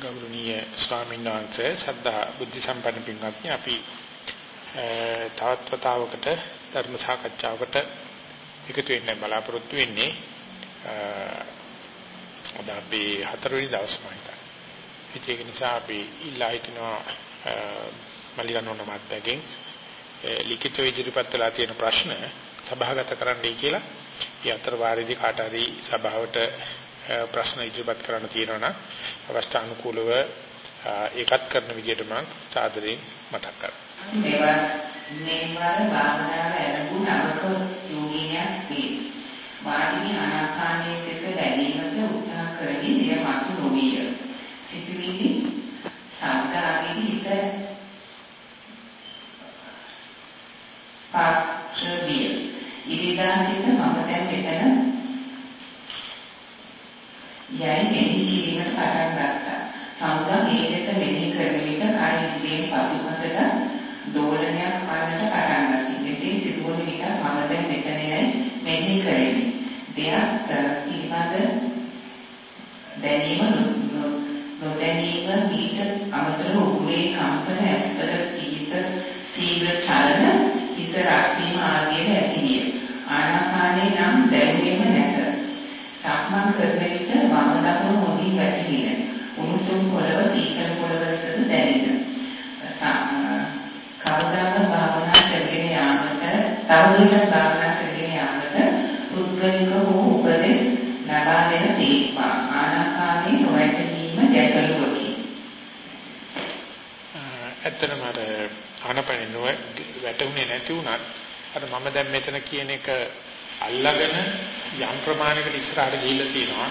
ගෞරවනීය ස්වාමීන් වහන්සේ සද්ධා බුද්ධ සම්පන්න පින්වත්නි අපි තවත් වතාවකට ධර්ම සාකච්ඡාවකට එකතු වෙන්න බලාපොරොත්තු වෙන්නේ අද අපි හතරවෙනි දවසේ මම හිතන්නේ ඒක නිසා අපි ඉල්ලා හිටනවා මල්ලිකනෝන මාත්‍යගෙන් ලිඛිතව ඉදිරිපත් වෙලා තියෙන ප්‍රශ්න සභාගත කරන්නයි කියලා. ඒ අතර වාරයේදී කාට හරි සභාවට ප්‍රශ්න ඉදිරිපත් කරන්න තියෙනවා නම් අවස්ථානුකූලව ඒකත් කරන විදිහට මම සාදරයෙන් මතක් කරනවා. මේවා මේවර භාවනාව ලැබුණ අවක යෝගිනියක් වේ. වාඩි ආනාපානයේ සිට දැනීමට උත්සාහ කරමින් එය මතු නොවිය. සිතුවිලි ශබ්ද ආදී හිත පාක්ෂවිය. ඉරිදා සිට මම දැන් මෙතන යයි මෙහි කිරීමට පටන් ගත්තා. සමුදා හේතක මෙහි කරන විට කාය ඉන්ද්‍රියෙන් පසුබට දෝලනයක් වන්නට පටන් ගත්තා. මෙසේ සිදුවන විට මම දැන් මෙතනයි මෙහි කරන්නේ. දෙයක් පිළිබඳ දැනීම නොදැනීම ඊට අමතරව උගුරේ කම්පන ඇත්තට කීත තීව්‍ර චලන හිත රැකීම ආදී ඇතිවිය. ආනාපානේ නම් දැනෙන්නේ නැත. සක්මන් කරන විට වම දකුණු හොඳින් වැටහින. උණුසුම් පොළව සීතල පොළවටද දැනෙන. කවදාක භාවනා කරගෙන යාමට තවදුරටත් භාවනා කරගෙන යාමට පුද්ගලික හෝ උපදෙස් ලබා දෙන තේක්වා ආනාපානයේ නොවැටීම ගැටලුවකි. ඇත්තටම අර ආනාපානේ නොවැටුනේ නැති වුණත් අර මම දැන් මෙතන කියන එක අල්ලාගෙන යම් ප්‍රමාණයකට ඉස්සරහට ගිහිල්ලා තියෙනවා.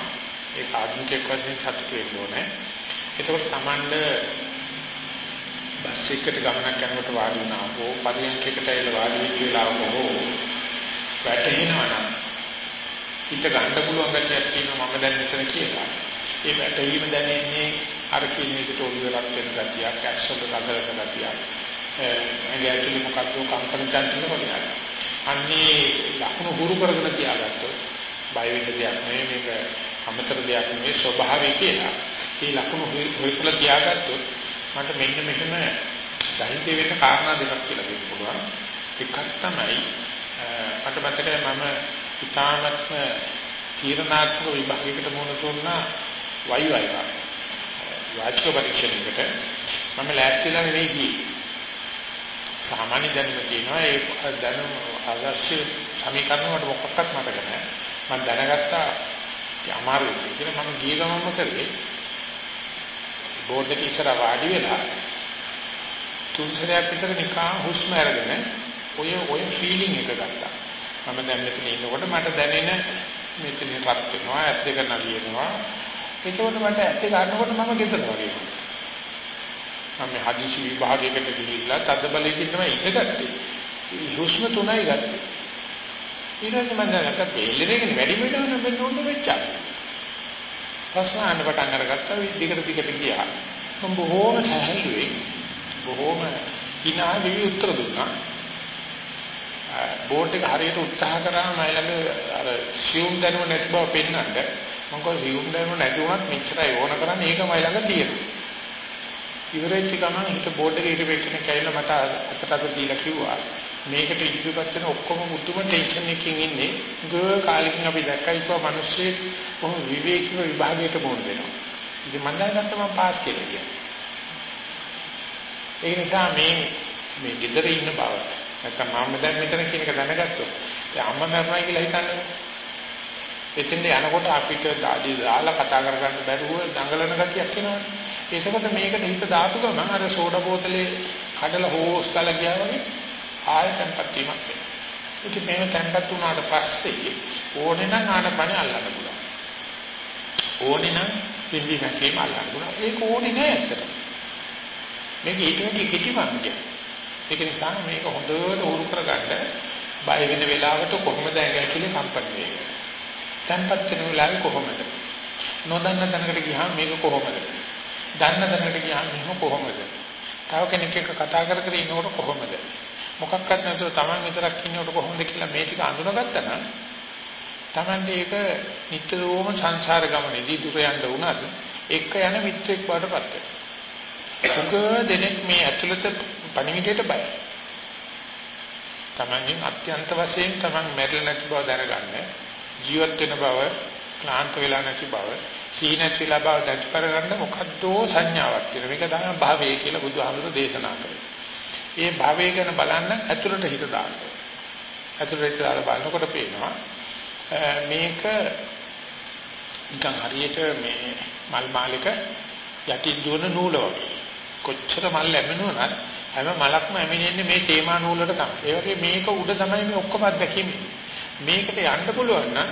ඒක ආධුනිකයෙක් වශයෙන් සතුටු වෙන්න ඕනේ. එතකොට Tamand බස් එකකට ගමනක් යනකොට වාඩි වුණා. හෝ පරියන්කයකට ඇවිල්ලා වාඩි වෙච්ච වෙලාවක හෝ වැටෙනවා නම් හිත ගන්න පුළුවන් ගැටියක් තියෙනවා මම දැන් මෙතන කියලා. ඒ වැටීම දැනෙන්නේ අර කියන විදිහට ඔළුව රත් වෙන ගතියක් ඇස්වල රඳන ගතියක් ඇඟ ඇතුලේ මොකක්ද කම්පන චංචල වගේ අන්නේ ලකුණු හුරු කරගෙන තියාගත්තොත් බය වෙන්න දෙයක් නෙවෙයි මේක අමතර දෙයක් නෙවෙයි ස්වභාවය කියලා. මේ ලකුණු හුරුකලා තියාගත්තොත් මට මෙන්න මෙහෙම ධෛර්ය වෙන්න කාරණා දෙකක් කියලා දෙන්න පුළුවන්. එකක් තමයි මට මතකයි මම ඉතාමත්ම තීරණාත්මක විභාගයකට මුහුණ දුන්නා වයි වයි වාචික පරීක්ෂණයකට මම ලෑස්තිලා නෙවෙයි ගියේ. සාමාන්‍ය දැනුම තියෙනවා ඒ දැනුම අවශ්‍ය සමීකරණ වලට මොකක්වත් මතක නැහැ. මම දැනගත්තා අමාරුයි කියලා මම ගිය ගමන්ම කරේ බෝඩ් එකේ ඉස්සර වාඩි වෙලා තුන් සැරයක් විතර නිකන් හුස්ම අරගෙන ඔය ඔය ෆීලිං එක ගත්තා. මම දැන් මෙතන ඉන්නකොට මට දැනෙන මෙතන රත් වෙනවා, ඇස් දෙක නලියනවා. ඒකෝට මට ඇස් දෙක ගන්නකොට මම ගෙදර වගේ වුණා. මම හදිසි විභාගයකට ගිහිල්ලා තද බලයකින් තමයි ඉඳගත්තේ. හුස්ම තුනයි ගත්තේ. ඊට පස්සේ මම දැක්කත් එල්ලෙන්නේ වැඩි වෙනවා නම් මෙන්න ඕන වෙච්චා. ප්‍රශ්න අහන්න පටන් අරගත්තා විදිහකට දිගට ගියා. මම බොහෝම සැහැල්ලුවේ බොහෝම hina වෙවි උත්තර දුන්නා. බෝඩ් එක හරියට උත්සාහ කරාම මම ළඟ අර සියුම් දැනුම නැති බව පෙන්නන්න මම කිව්වා සියුම් දැනුම නැති වුණත් මෙච්චරයි ඕන කරන්නේ ඒක මයි ළඟ තියෙනවා. ඉවරෙච්ච ගමන් හිත බෝඩ් එකේ ඉරිවෙච්ච කෙනෙක් මට අතට අත දීලා කිව්වා. මේකට ඉදිරිපත් වෙන ඔක්කොම මුතුම ටෙන්ෂන් එකකින් ඉන්නේ. ගෝ කාලෙකින් අපි දැක්කයි කිව්වා මිනිස්සේ කොහොම විවේකීව විභාගයට මොන දෙනවා. ඉතින් මම දැනගත්තා මම පාස් කියලා කියන්නේ. ඒ නිසා මේ මේ ගෙදර ඉන්න බව නැත්නම් මම දැන් මෙතන කියන එක දැනගත්තොත් ඒ අම්මා මරණයි කියලා හිතන්නේ. එතෙන්ද යනකොට අපිට දාඩි දාලා කතා කරගන්න බැරුව දඟලන ගතියක් එනවනේ. ඒකකොට මේකට හිත දාපු ගමන් අර සෝඩා බෝතලේ කඩලා හොස් කරලා ගියා වගේ ආයෙ තැම්පත් වීමක් වෙනවා. ඉතින් මේව තැම්පත් වුණාට පස්සේ ඕනේ නම් ආනපන අල්ලන්න පුළුවන්. ඕනේ නම් පිම්බි හැකේම අල්ලන්න පුළුවන්. ඒක ඕනේ නෑ ඇත්තට. මේක ඊට වැඩි කිටි මාර්ගයක්. ඒක නිසා මේක හොඳට උරු කරගන්න බය වෙන වෙලාවට කොහොමද ඇඟ ඇතුලේ කම්පන වෙන්නේ? තැම්පත් වෙන වෙලාවේ කොහොමද? නොදන්න තැනකට ගියාම මේක කොහොමද? දන්න දැනකට ගියාම මෙහෙම කොහොමද? තව කෙනෙක් එක්ක කතා කර කර ඉන්නකොට කොහොමද? මොකක්වත් නැතුව Taman විතරක් ඉන්නකොට කොහොමද කියලා මේ ටික අඳුනගත්තා නම් Taman ඒක නිතරම සංසාර ගමනේදී දුර යන්න වුණත් එක යන මිත්‍රෙක් වඩපත් වෙනවා. දෙනෙක් මේ ඇතුළත පණිවිඩයට බයයි. තමන්ගෙන් අත්‍යන්ත වශයෙන් තමන් මැරෙලා නැති බව දැනගන්න ජීවත් වෙන බව ක්ලාන්ත වෙලා නැති බව සීනත් වෙලා බව දැක් කරගන්න මොකද්දෝ සංඥාවක් තියෙනවා මේක තමයි භාවය කියලා බුදුහාමුදුරෝ දේශනා කළේ ඒ භාවය ගැන බලන්න ඇතුළට හිත දාන්න ඇතුළට හිත දාලා බලනකොට පේනවා මේක නිකන් හරියට මේ මල් මාලික යටි දුවන නූල වගේ කොච්චර මල් ලැබෙනුවනත් හැම මලක්ම ඇමිනෙන්නේ මේ තේමා නූලට තමයි. ඒ වගේ මේක උඩ තමයි මේ ඔක්කොම අත්දැකීම්. මේකට යන්න පුළුවන් නම්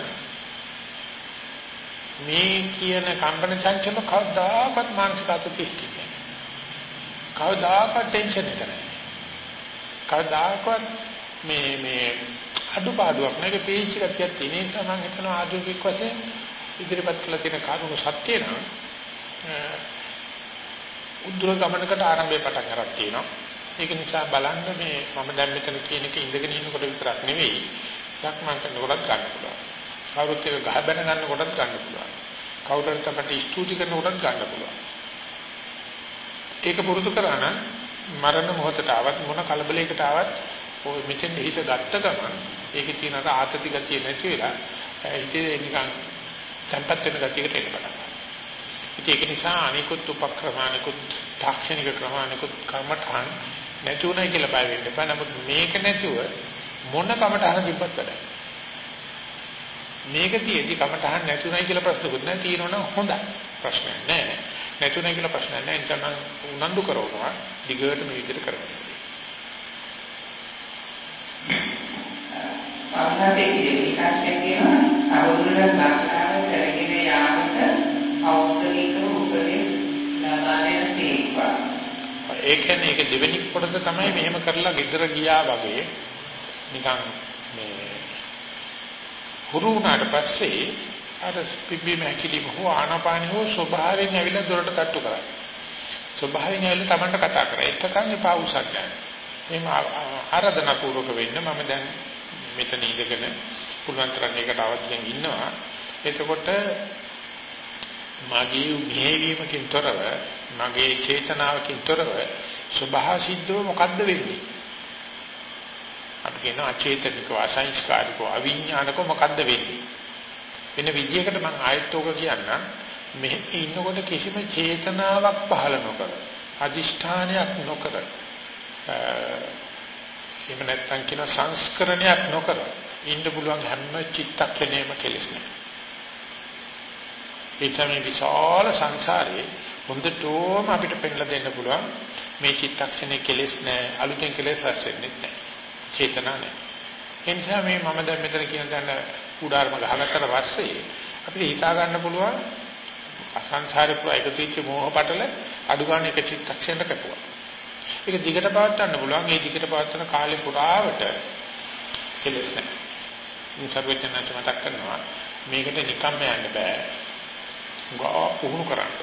මේ කියන කම්පන චංචල කවදාකවත් මානසික අතතිස්තින්නේ. කවදාකවත් ටෙන්ෂන් එක නැහැ. කවදාකවත් මේ මේ අඩුපාඩුවක් නැහැ. පීච් ගතියක් තියෙන නිසා මම හිතනවා ආධුනික වශයෙන් ඉදිරිපත් කළ තියෙන කාරුණු සත්‍ය නම් උද්දර ගමනකට ආරම්භය පටන් ගන්න තියෙනවා. ඒක නිසා බලන්න මේ මම දැන් මෙතන කියන එක ඉඳගෙන ඉන්නකොට විතරක් නෙවෙයි, ලක්මන් කරනකොටත් ගන්න පුළුවන්. කවුරුත් එක ගහ බැන ගන්නකොටත් ගන්න පුළුවන්. කවුරුත් අපට ස්තුති කරනකොටත් ගන්න පුළුවන්. ඒක පුරුදු කරා නම් මරණ මොහොතට ආවත් මොන කලබලයකට ආවත් ඔය මෙතෙන් හිත ගත්ත ගමන් ඒකේ තියෙන අර ආතති ගතිය නැති වෙලා හිතේ නිකන් tempat වෙන ගතියකට එන්න පටන් ගන්නවා. ඒක නිසා අනිකුත් උපක්‍රම අනිකුත් තාක්ෂණික ක්‍රම අනිකුත් කර්මඨාන නැතුණයි කියලා බය වෙන්න එපා. නමුත් මේක නැතුව මොන කමඨහන තිබ්බත් වැඩයි. මේක තියෙදි කමඨහන් නැතුණයි කියලා ප්‍රශ්නකුත් නැහැ. තියෙනවනම් හොඳයි. ප්‍රශ්නයක් නැහැ. නැතුණයි කියලා ප්‍රශ්නයක් නැහැ. මම උනන්දු කරනවා දිගට මේ විදිහට කරන්න. සාමාන්‍යයෙන් විකාශය කියනවා අවුරුද්දක් ලක්නාව කරගෙන යාමට පෞද්ගලික උපදෙස් ලබා දෙන තේක්වා. ඒ කියන්නේ ඒක දෙවෙනි කොටස තමයි මෙහෙම කරලා ගෙදර ගියා වගේ නිකන් මේ හුරු වුණාට පස්සේ අර පිබ්බීම හැකිලි බොහෝ ආනාපානිය හෝ ස්වභාවයෙන් ඇවිල්ලා දොරට තට්ටු කරා. ස්වභාවයෙන් ඇවිල්ලා Tamanට කතා කරා. එතකන් එපා උසක් ගන්න. එහෙම ආරාධනා පූර්වක වෙන්න මම දැන් මෙතන ඉඳගෙන පුළුවන් තරම් ඒකට අවදියෙන් ඉන්නවා. එතකොට මගේ මෙහෙවීමකින් තොරව මගේ චේතනාවකින් තොරව සබහාසිද්ධව මොකද්ද වෙන්නේ? අපි කියන අචේතනික අසංස්කාරික අවිඥානික මොකද්ද වෙන්නේ? වෙන විදියකට මම ආයතෝක කියන්නම් මෙහි ඉන්නකොට කිසිම චේතනාවක් පහළ නොකර අදිෂ්ඨානයක් නොකර එහෙම නැත්නම් කියන සංස්කරණයක් නොකර ඉන්න පුළුවන් හැම චිත්තක්ෂණයම කෙලෙස් නැහැ. ඒ තමයි විශාල සංසාරේ හොඳටම අපිට පෙන්ලා දෙන්න පුළුවන් මේ චිත්තක්ෂණේ කෙලෙස් නැහැ අලුතෙන් කෙලෙස් රැස් වෙන්නේ නැහැ. චේතනා නැහැ. ඒ නිසා මේ මම දැන් මෙතන කියන තැන උඩාරම ගහගත්තට පස්සේ අපිට හිතා ගන්න පුළුවන් අසංසාරේ පුරා එකතු වෙච්ච මෝහ පටල අඩු ගන්න එක චිත්තක්ෂණයක කපුවා. ඒක දිගට පවත්වන්න පුළුවන්. ඒ දිගට පවත්වන කාලේ පුරාවට කෙලස් නැහැ. මේ සර්වඥාන්ත මතක් කරනවා මේකට නිකම්ම යන්න බෑ. ගා පුහුණු කරන්න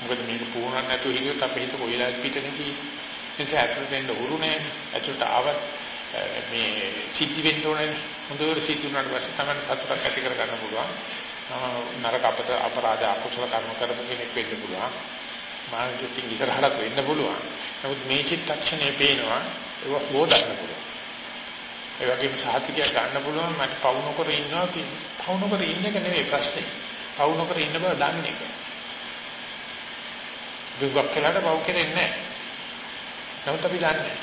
මොකද මේක පුහුණු නැතුව හිතුවොත් අපේ හිත කොයිලා පිටනේ තියෙන්නේ. ඒ නිසා ඇතුළට එන්න උරු නෑ. ඇතුළට ආවත් මේ සිද්ධි වෙන්න ඕනේ. හොඳට සිද්ධ වුණාට පස්සේ තමයි සතුටක් ඇති කර ගන්න පුළුවන්. නරක අපත අපරාධ අකුසල කර්ම කරපු කෙනෙක් වෙන්න පුළුවන්. මානසිකින් ඉස්සරහට වෙන්න පුළුවන්. නමුත් මේ චිත්තක්ෂණය පේනවා ඒක හොදන්න පුළුවන්. ඒ වගේම සාහිතිකය ගන්න පුළුවන් මට පවු නොකර ඉන්නවා පවු නොකර ඉන්න එක නෙවෙයි ප්‍රශ්නේ. පවු නොකර ඉන්න බව දන්නේ එක. දුක්ක් කළාට පවු කෙරෙන්නේ නැහැ. නමුත් අපි දන්නේ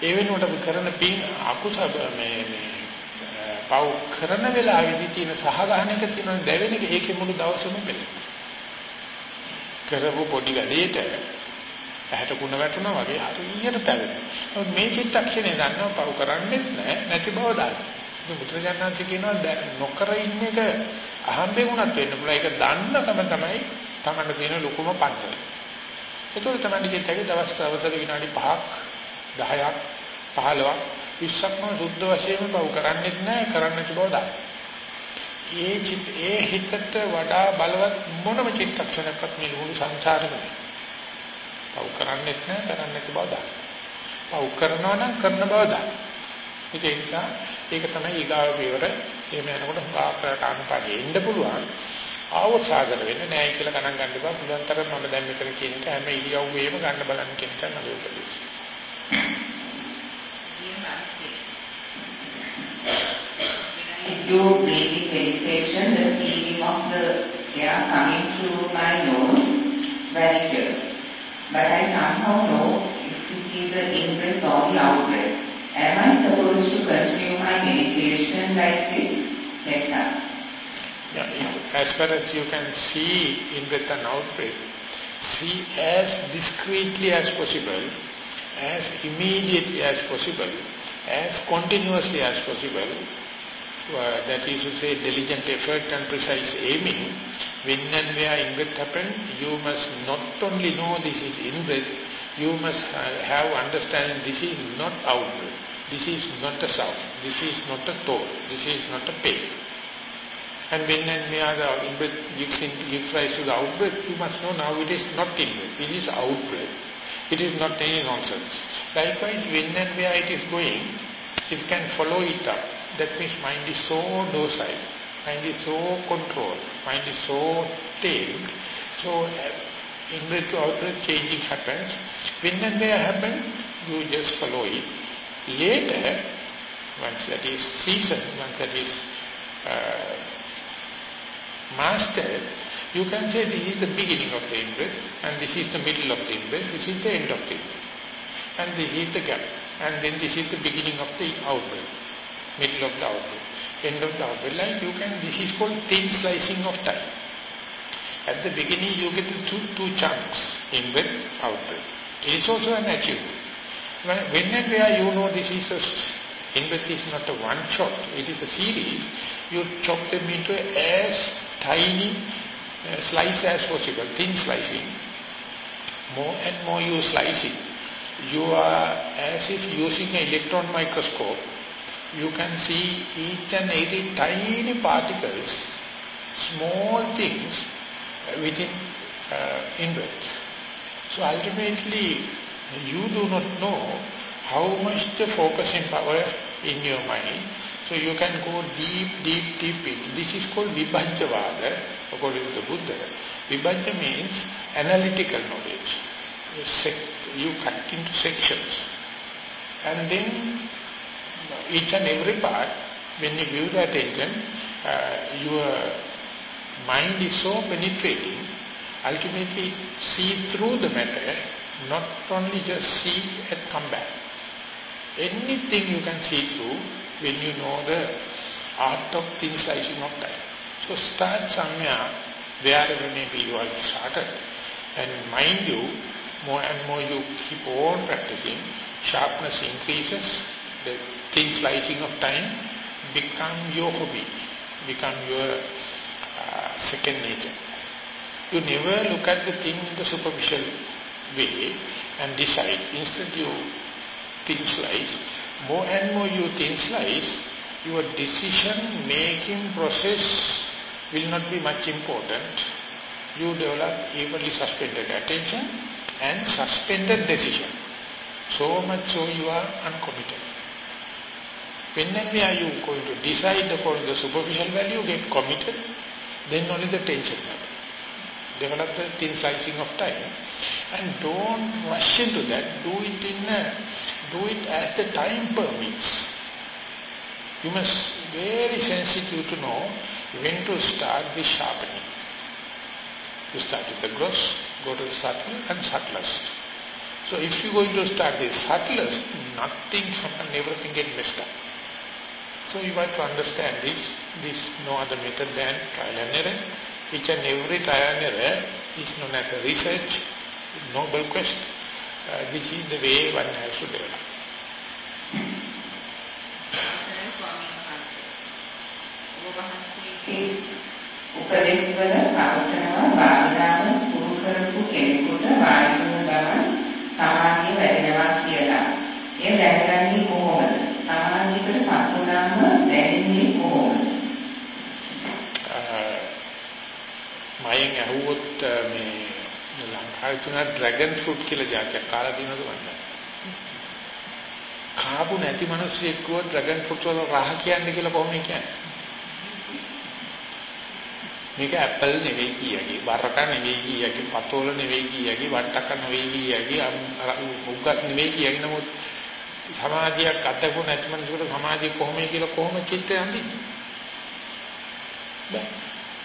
ඒ වෙනුවට අපි කරන පින් අකුසල මේ මේ පව් කරන වෙලාවෙදී තියෙන සහගහනයක තියෙන දැවෙන එක ඒකේ මුළු දවසම පෙළෙනවා. කරපු පොඩි වැඩේට ඇහැට කුණ වැටුණා වගේ හරියට තැවෙනවා. නමුත් මේ චිත්තක්ෂණය දන්නව පව් කරන්නේ නැහැ නැති බව දන්නවා. ඉතින් බුදුරජාණන්සේ කියනවා නොකර ඉන්න එක අහම්බෙන් උනත් වෙන්න පුළුවන්. ඒක දන්නකම තමයි තමන්න තියෙන ලොකුම පන්සල. ඒතකොට තමයි කිව්වේ දවස් අවතර විනාඩි 5ක් 10ක් 15ක් 20ක්ම සුද්ධ වශයෙන්ම පව් කරන්නේ නැහැ කරන්නේ නැති බව දන්නවා. ඒ චිත් ඒ හිතට වඩා බලවත් මොනම චිත්තක්ෂණයක්වත් මේ මුළු සංසාරෙම පව් කරන්නේ නැහැ කරන්නේ නැති බව දන්න. පව් කරනවා නම් කරන බව දන්න. ඒ නිසා ඒක තමයි ඊගාව පියවර එහෙම යනකොට හාකරට අනුපාඩිය ඉන්න පුළුවන්. ආවසාගර වෙන්න නෑ කියලා ගණන් ගන්න එපා. පුළුවන් තරම් මම දැන් මෙතන කියන එක හැම ඉරියව්වෙම ගන්න බලන්න කියන එක මගේ උපදේශය. Do breathing meditation, of the air coming through my nose. But I somehow know the in-breath or. Am I supposed to continue my meditation like this? As far as you can see in-breath and out-breath, see as discreetly as possible, as immediately as possible, as continuously as possible, uh, that is to say diligent effort and precise aiming, when and where in-breath happen, you must not only know this is in-breath, you must ha have understanding this is not out-breath, this is not a sound, this is not a thought, this is not a pain. And when and where the in-breath gives, in, gives rise to the out-breath, you must know now it is not in-breath, it is out-breath. It is not any nonsense. Likewise, when and where it is going, you can follow it up, that means mind is so docile, mind is so controlled, mind is so tamed, so uh, in-breath to out-breath changing happens. When and where happen, you just follow it. Later, once that is seasoned, once that is uh, mastered, you can say this is the beginning of the in-breath, and this is the middle of the in-breath, this is the end of the in-breath, and this is the gap, and then this is the beginning of the out-breath, middle of the out-breath, end of the out-breath. Like you can, this is called thin slicing of time. At the beginning you get two, two chunks, in-breath, out-breath. It is also an achievement. When and where you know this is a in-breath is not a one shot, it is a series, you chop them into as tiny slice as possible, thin slicing. More and more you slice it, you are as if using an electron microscope, you can see each and every tiny particles, small things within uh, in-breath. So ultimately, you do not know how much the focusing power in your mind. So you can go deep, deep, deep in. This is called Vibhajyavada, according to the Buddha. Vibhajya means analytical knowledge. You, sec you cut into sections. And then each and every part, when you give that attention, uh, your mind is so penetrating, ultimately see through the matter, not only just see and come back. Anything you can see through when you know the art of thin slicing of time. So start somewhere, wherever maybe you have started, and mind you, more and more you keep on practicing, sharpness increases, the thin slicing of time become your hobby, become your uh, second nature. You never look at the thing in the superficial way and decide. Instead you thin slice. More and more you thin slice, your decision-making process will not be much important. You develop evenly suspended attention and suspended decision. So much so you are uncommitted. When and where you going to decide upon the superficial value, get committed, then only the tension happens. Develop the thin slicing of time and don't rush into that. Do it in a, do it as the time permits. You must very sensitive to know when to start the sharpening. You start with the gross, go to the subtle and subtlest. So if you're going to start the subtlest, nothing happen, everything get messed up. So you have to understand this, this no other method than trial and error. Each and every trial and error is known as a research, noble quest. Uh, this is the way one has to develop. උපදේශවල පවතනවා භාවනාව පුරු කරපු කෙනෙකුට වායුව ගමන් සමාධිය වැඩෙනවා කියලා. ඒ දැනගන්නේ කොහොමද? සමාධියකට පත් වුණාම දැනෙන්නේ කොහොමද? මයෙන් අහුවොත් මේ ලංකාවේ තුන ඩ්‍රැගන් ෆෘට් කියලා જાතියක් කාලා තියෙනවද මන්ද? කාපු නැති මිනිස්සෙක්ව ඩ්‍රැගන් ෆෘට් වල රහ කියන්නේ කියලා කොහොමද කියන්නේ? මේක ඇපල් නෙවෙයි කියකි, බරක නෙවෙයි කියකි, පතෝල නෙවෙයි කියකි, වට්ටක නෙවෙයි කියකි, උග්ගස් නෙවෙයි කියකි නමුත් සමාධියක් අත්දැකු නැති මිනිසෙකුට සමාධිය කොහොමද කියලා කොහොම චිත්තය අඳින්නේ? බෑ.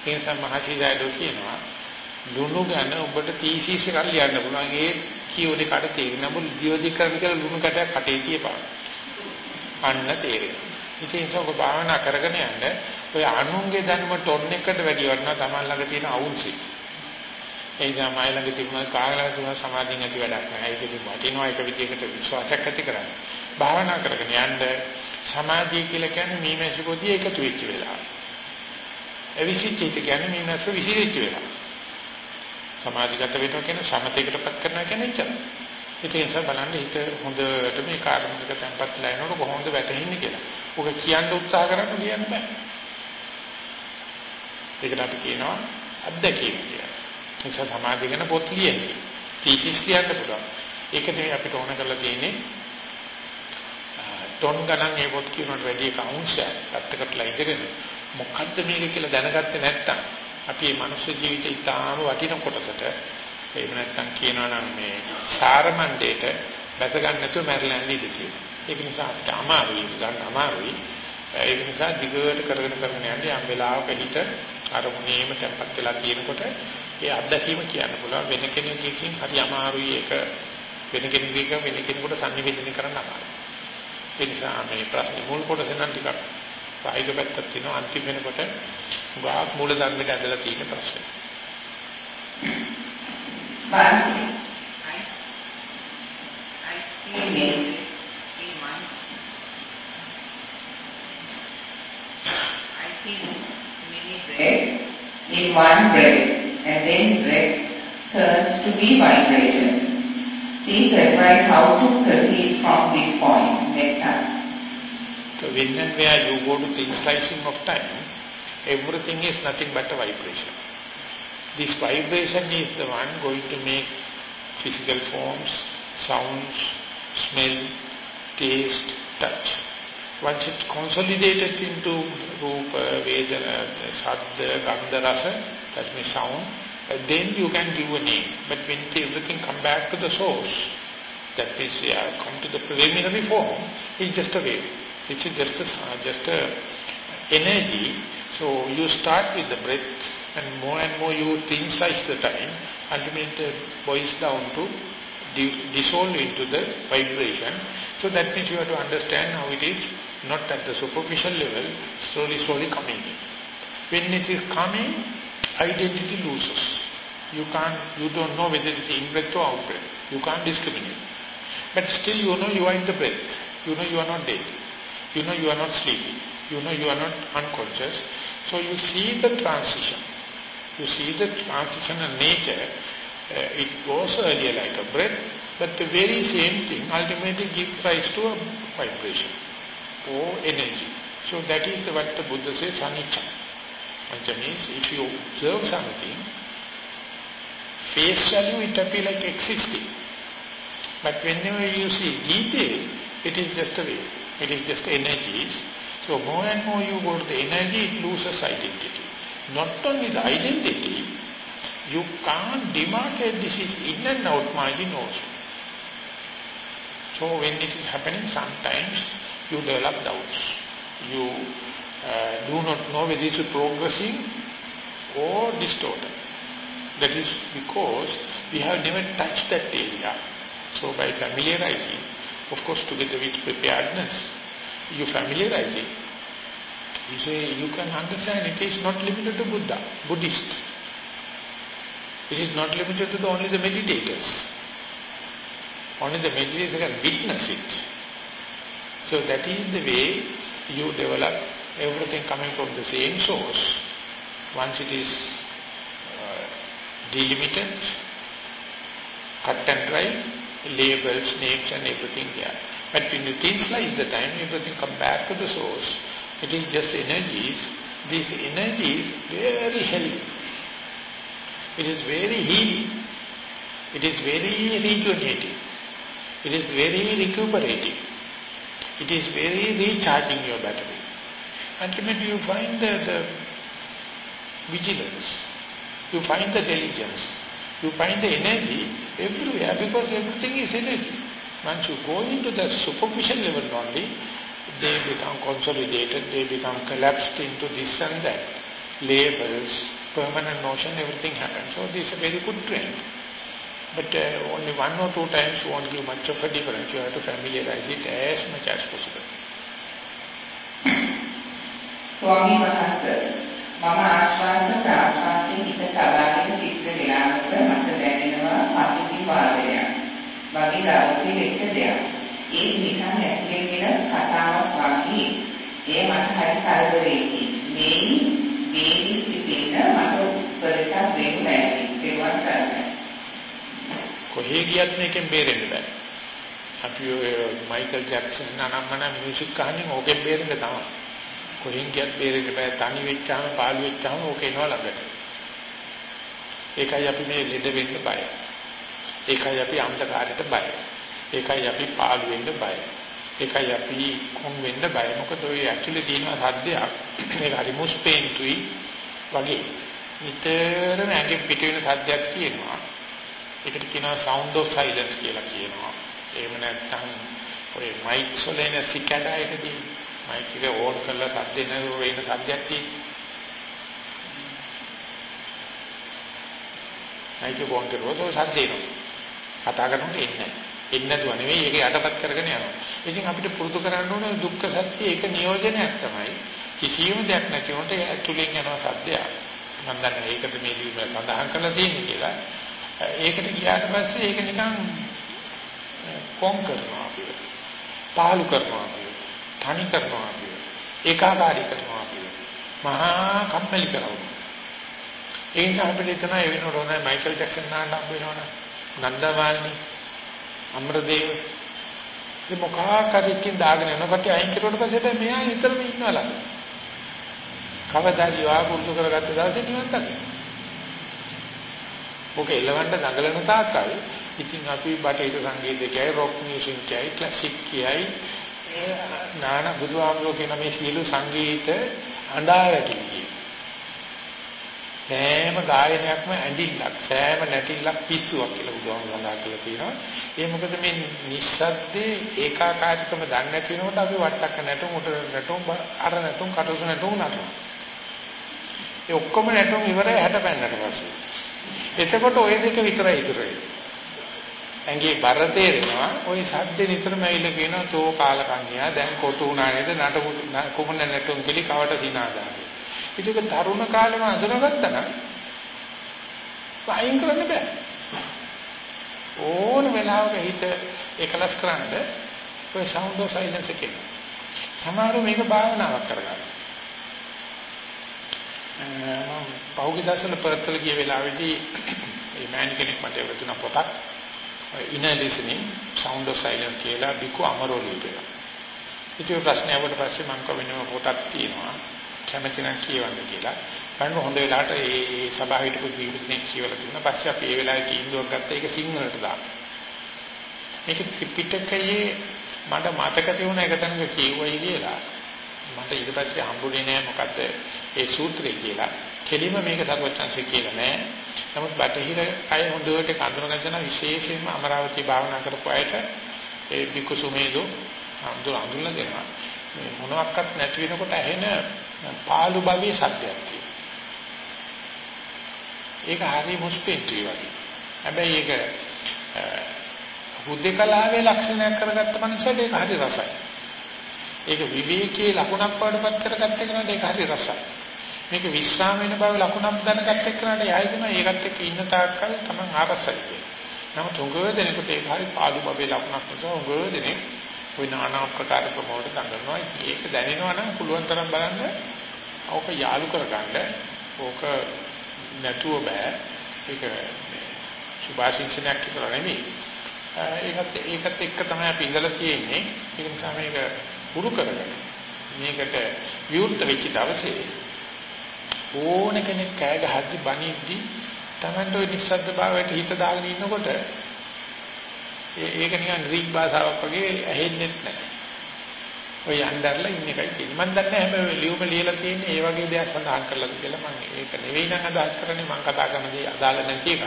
ඒ නිසා මහසීදායෝ කියනවා ලුණු ගැන ඔබට තීසීස් එකක් ලියන්න පුළුවන්. ඒ කියෝනේ කාට තේරෙන්නේ නැඹු දියෝදි කරන කියලා ලුණු කටයක් කටේ තියපන්. අන්න තේරෙනවා. ඉතින් ඒක භාවනා කරගෙන යන්න ඔය අනුන්ගේ දැනුම ටොන් එකට වැඩි වටනවා Taman ළඟ තියෙන අවුල්සි. ඒ නිසා මයි ළඟ තිබුණ කාගලා තිබුණ සමාධිය නැති වැඩක් නෑ. ඒක ඉතින් වටිනවා එක විදිහකට විශ්වාසයක් ඇති කරගන්න. භාවනා කරගෙන යන්න සමාධිය කියලා කියන්නේ මේ මේසුකෝදී එකතු වෙච්ච වෙලාව. එවිසිච්ච කියන්නේ මේ මේසු විසිරිච්ච වෙලාව. සමාධිගත වෙනවා කියන්නේ සමතේකටපත් කරනවා කියන්නේ එච්චරයි. ඒක නිසා බලන්න හිත හොඳට මේ කාර්මික tempat ලයිනවල කොහොමද වැටෙන්නේ කියලා. ඔක කියන්න උත්සාහ කරන්න කියන්න බෑ. ඒකට අපි කියනවා අත්දැකීම කියලා. නිසා සමාධිය ගැන පොත් ලියන්නේ. තීසිස් ලියන්න පුළුවන්. ඒක නෙවෙයි අපිට ඕන කරලා තියෙන්නේ ටොන් ගණන් ඒ පොත් කියනකට වැඩි එක අංශයක් පැත්තකටලා ඉඳගෙන මොකද්ද මේක කියලා දැනගත්තේ නැත්නම් අපි මේ මනුස්ස ජීවිතේ ඉතාම වටින කොටසට එහෙම නැත්නම් කියනවා නම් මේ සාරමණ්ඩේට බැස ගන්න නැතුව මැරලා යන්නේ ඉතිතියි. ඒක නිසා අපිට අමාරුයි ගන්න අමාරුයි. ඒක නිසා දිගට කරගෙන කරගෙන යන්නේ යම් වෙලාවක හිට අරමුණේම tempat වෙලා තියෙනකොට ඒ අත්දැකීම කියන්න පුළුවන් වෙන කෙනෙකුකින් හරි අමාරුයි ඒක වෙන කෙනෙකුට වෙන කෙනෙකුට සංනිවේදනය කරන්න අමාරුයි. ඒ නිසා මේ ප්‍රශ්නේ මුල් කොටස නම් ටිකක් ප්‍රායෝගික පැත්තක් තියෙනවා අන්තිම වෙනකොට ගාක් මූල ධර්මයට ඇදලා තියෙන ප්‍රශ්නේ. But I, I see milk in one. I see mini bread in one bread and then bread turns to be vibration. Please advise how to proceed from this point. Metta. So when and where you go to the slicing of time, everything is nothing but a vibration. This vibration is the one going to make physical forms, sounds, smell, taste, touch. Once it consolidated into rupa, vedana, sadda, gandha, that means sound, uh, then you can give a name. But when everything come back to the source, that means come to the preliminary form, it's just a wave. It's just a, just a energy. So you start with the breath, and more and more you synthesize the time, ultimately it uh, boils down to dissolve into the vibration. So that means you have to understand how it is, not at the superficial level, slowly, slowly coming in. When it is coming, identity loses. You can't, you don't know whether it is in-breath or out-breath. You can't discriminate. But still you know you are in the breath. You know you are not dead. You know you are not sleeping. You know you are not unconscious. So you see the transition. You see the transitional nature, uh, it goes earlier like a breath, but the very same thing ultimately gives rise to a vibration or energy. So that is what the Buddha says, anicca. Anicca means if you observe something, face value it appears like existing. But whenever you see detail, it is just a wave. It is just energies. So more and more you go to the energy, it loses identity not only the identity, you can't demarcate this is in and out margin also. So when it is happening, sometimes you develop doubts. You uh, do not know whether it is progressing or distorted. That is because we have never touched that area. So by familiarizing, of course together with preparedness, you familiarize it, you say, you can understand it is not limited to Buddha, Buddhist. It is not limited to the, only the meditators. Only the meditators can witness it. So that is the way you develop everything coming from the same source. Once it is uh, delimited, cut and dry, labels, names and everything there. But when you think like the time, everything come back to the source it is just energies. This energy is very healthy. It is very healing. It is very rejuvenating. It is very recuperating. It is very recharging your battery. Ultimately you find that the vigilance. You find the diligence. You find the energy everywhere because everything is energy. Once you go into the superficial level only, they become consolidated, they become collapsed into this and that. Labels, permanent notion, everything happens. So this is a very good trend. But uh, only one or two times won't give much of a difference. You have to familiarize it as much as possible. ස්වාමී වහන්සේ මම ආශ්වාස ප්‍රාශ්වාසයේ හිත තබාගෙන සිටින වෙලාවක මට දැනෙනවා පසුබිම් වාදනයක්. වගේ දවසේ වෙච්ච දෙයක්. ඒ නිකන් ඇතුලේ කතාවක් වගේ. ඒ මට හරි කරදරේකි. මේ මේ සිටින මට උපදේශයක් දෙන්න බැහැ. ඒවත් කරන්න. කොහේ ගියත් මේකෙන් බේරෙන්න බෑ. අපි මයිකල් ජැක්සන් නනම්මන මියුසික් අහන්නේ ඕකෙන් බේරෙන්න තමයි. කොහෙන් ගියත් බේරෙන්න බෑ. තනි වෙච්චාම පාළු වෙච්චාම ඕක එනවා ළඟට. ඒකයි අපි මේ ලෙඩ වෙන්න බය. ඒකයි අපි අන්ධකාරයට බය. ඒකයි අපි පාළු වෙන්න බය. ඒකයි අපි කොම් වෙන්න බය. මොකද ඔය ඇක්චුලි දිනන සද්දයක් මේක හරි මුස්පේන්තුයි වගේ. නිතරම ඇඟෙන් පිට වෙන සද්දයක් තියෙනවා. ඒකට කියනවා sound of silence කියලා කියනවා. එහෙම නැත්නම් ඔය මයික් වලින් සිකඩා එකදී මයික් එක ඕන් කරලා සද්ද එන වෙන සද්දයක් තියෙනවා. මයික් එක ඕන් කරුවොත් ඔය සද්ද එනවා. කතා කරනකොට එන්නේ නැහැ. එන්නේ නැතුව නෙවෙයි ඒක යටපත් කරගෙන යනවා. ඉතින් අපිට පුරුදු කරන්න ඕනේ දුක්ඛ සත්‍ය ඒක නියෝජනයක් තමයි. කිසියම් දෙයක් නැති උන්ට ඇතුලෙන් යනවා සද්දයක්. මම දන්නේ ඒකට මේ ලියුම සඳහන් කරලා තියෙන්නේ කියලා. ඒකට ගියාට පස්සේ ඒක නිකන් කොම් කරනවා අපිව. පාලු කරනවා අපිව. තනි කරනවා අපිව. ඒකාකාරී කරනවා අපිව. මහා කම්මැලි කරනවා. ඒ නිසා අපිට තමයි වෙනකොට හොඳයි මයිකල් ජැක්සන් නාන්න හම්බ වෙනවනේ. නන්දමාලනි අමරදේව මේ මොකක් හරි එකකින් දාගෙන යනකොට අයින් කරුවට පස්සේ මෙයා නිතරම ඉන්නවා ළඟ. කවදා යවා පුරුදු කරගත්ත දවසේ නිවන් දකින්න. ඔක එලවන්න දඟලන තාක්කල් ඉතින් අපි බටහිර සංගීතයයි රොක් මියුසික් කියයි ක්ලාසික් කියයි නාන බුදුහාමුදුරුවෝ කියන මේ සියලු සංගීත අඬාවැටි සෑම ගායනයක්ම ඇඬිල්ලක් සෑම නැටිල්ලක් පිස්සුවක් කියලා බුදුහාමුදුරුවෝ සඳහන් කරලා තියෙනවා ඒ මොකද මේ නිස්සද්දේ ඒකාකාරීකම දන්නේ නැති වෙනකොට අපි වට්ටක්ක නැටුම් උඩ නැටුම් අර නැටුම් කටුස නැටුම් නටනවා ඒ ඔක්කොම නැටුම් ඉවරයි 60 පෙන්නට පස්සේ එතකොට ওই දෙක විතරයි ඉතුරු වෙන්නේ. ඇඟේ බර තේරෙනවා ওই සද්ද නිතරම ඇවිල්ලා කියනවා තෝ කාලකන්‍යා දැන් කොටු උනා නේද නටපු කුමන නැටුම් කිලි කවට සිනාදා. ඒක තරුණ කාලෙම අඳුනගත්තා නම් වයින් කරන්න බෑ. ඕන වෙලාවක හිත එකලස් කරන්න ඔය sound of silence එකේ. සමහරව මේක භාවනාවක් කරගන්න. මම පෞගේ දසල පෙරතල ගිය වෙලාවේදී මේ මෑන් කෙනෙක් මට එවතුන පොතක් inner listening sound of silence කියලා බිකු අමරෝ ලියපෙලා. ඉතින් ප්‍රශ්නේ ආවට පස්සේ මම කවෙනම පොතක් තියෙනවා කැමති නම් කියවන්න කියලා. බලන්න හොඳ වෙලාවට ඒ සභාව හිටපු ජීවිතේ කියවලා දුන්නා. පස්සේ අපි ඒ වෙලාවේ තීන්දුවක් ගත්තා ඒක සිංහලට දාන්න. මේක ත්‍රිපිටකයේ මට මතක තියුණ එක තැනක කියුවයි කියලා. මට ඊට පස්සේ හම්බුනේ නෑ මොකද්ද ඒ සූත්‍රය කියලා. කෙලිම මේක සර්වඥාන්සේ කියලා නෑ. නමුත් බටහිර අය හොඳට කඳුනගන්න විශේෂයෙන්ම අමරාවති භාවනා කරපු අයට ඒ බිකු සුමේදු අඳුර අඳුරලා දෙනවා. මේ මොනවත් නැති වෙනකොට ඇහෙන පාළු බබේ සත්‍යයක් තියෙනවා. ඒක හරි මුස්පෙන්ටි වගේ. හැබැයි ඒක හුදේකලාවේ ලක්ෂණයක් කරගත්ත මනුස්සයට ඒක හරි රසයි. ඒක විවේකයේ ලකුණක් වඩපත් කරගත්ත කෙනාට ඒක හරි රසයි. මේක විශ්‍රාම වෙන බව ලකුණක් දැනගත්ත කෙනාට යයි දෙන ඒකත් එක්ක ඉන්න තාක්කල් තමයි ආරසයි කියන්නේ. නමුත් උගව දෙනකොට ඒක හරි පාළු බබේ ලකුණක් නිසා උගව දෙනේ ওই নানা ආකාර ප්‍රමෝද දඟනවා. ඒක දැනෙනවා නම් පුළුවන් තරම් බලන්න ඕක යාලු කරගන්න. ඕක නැතුව බෑ. ඒක සුභාශිංසනයක් කියලා නෙමෙයි. ඒකත් ඒකත් එක්ක තමයි අපි ඉඳලා තියෙන්නේ. ඒ නිසා මේක පුරු කරගන්න. මේකට විවෘත වෙච්ච දවසේ ඕන කෙනෙක් කෑ ගහද්දි බනිද්දි Tamanට ওই නිස්සද්ද භාවයට හිත දාගෙන ඉන්නකොට ඒක නිකන් ග්‍රීක භාෂාවක් වගේ ඇහෙන්නේ නැහැ. ඔය යnderලා ඉන්න එකයි තියෙන්නේ. මම දන්නේ හැබැයි ලියුම ලියලා තියෙන්නේ ඒ වගේ දෙයක් සඳහන් කරලාද කියලා මම ඒක නෙවෙයි නම් අදහස් කරන්නේ මම කතා කරන දේ අදාළ නැති එකක්.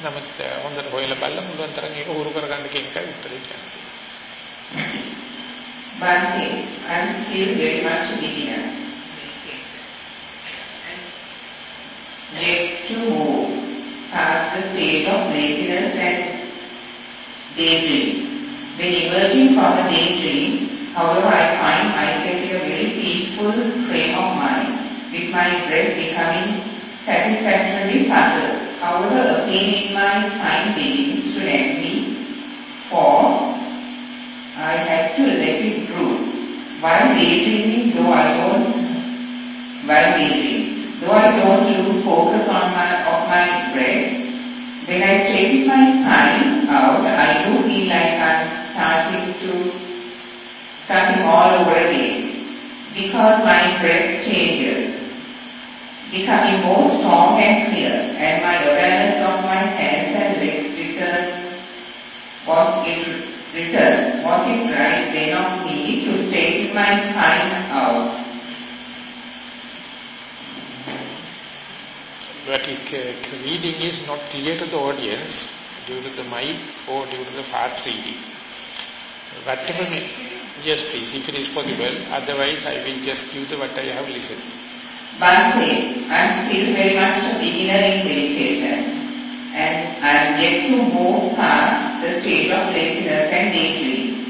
නමුත් හොඳට හොයලා බලලා මුලුවන් තරම් ඒක හුරු කරගන්න කියන එකයි උත්තරේ කියන්නේ. Bhante, I'm still very much a beginner. Yet to move past the state of laziness and daydream. When emerging from a daydream, however, I find myself in a very peaceful frame of mind, with my breath becoming satisfactorily subtle. However, a pain in my spine begins to nag me, for I had to let it droop. While daydreaming, though I don't, while daydreaming, though I don't lose focus on my, of my breath, when I straighten my spine out, I do feel like I'm starting to, starting all over again, because my breath changes, becoming more strong and clear, and my awareness of my hands and legs returns was it returns, it right then of me to straighten my spine out? But if uh, reading is not clear to the audience due to the mic or due to the fast reading. Whatever yes please, if it is possible, otherwise I will just give the what I have listened. Bhante, I am still very much a beginner in meditation and I am yet to move past the state of laziness and daydream.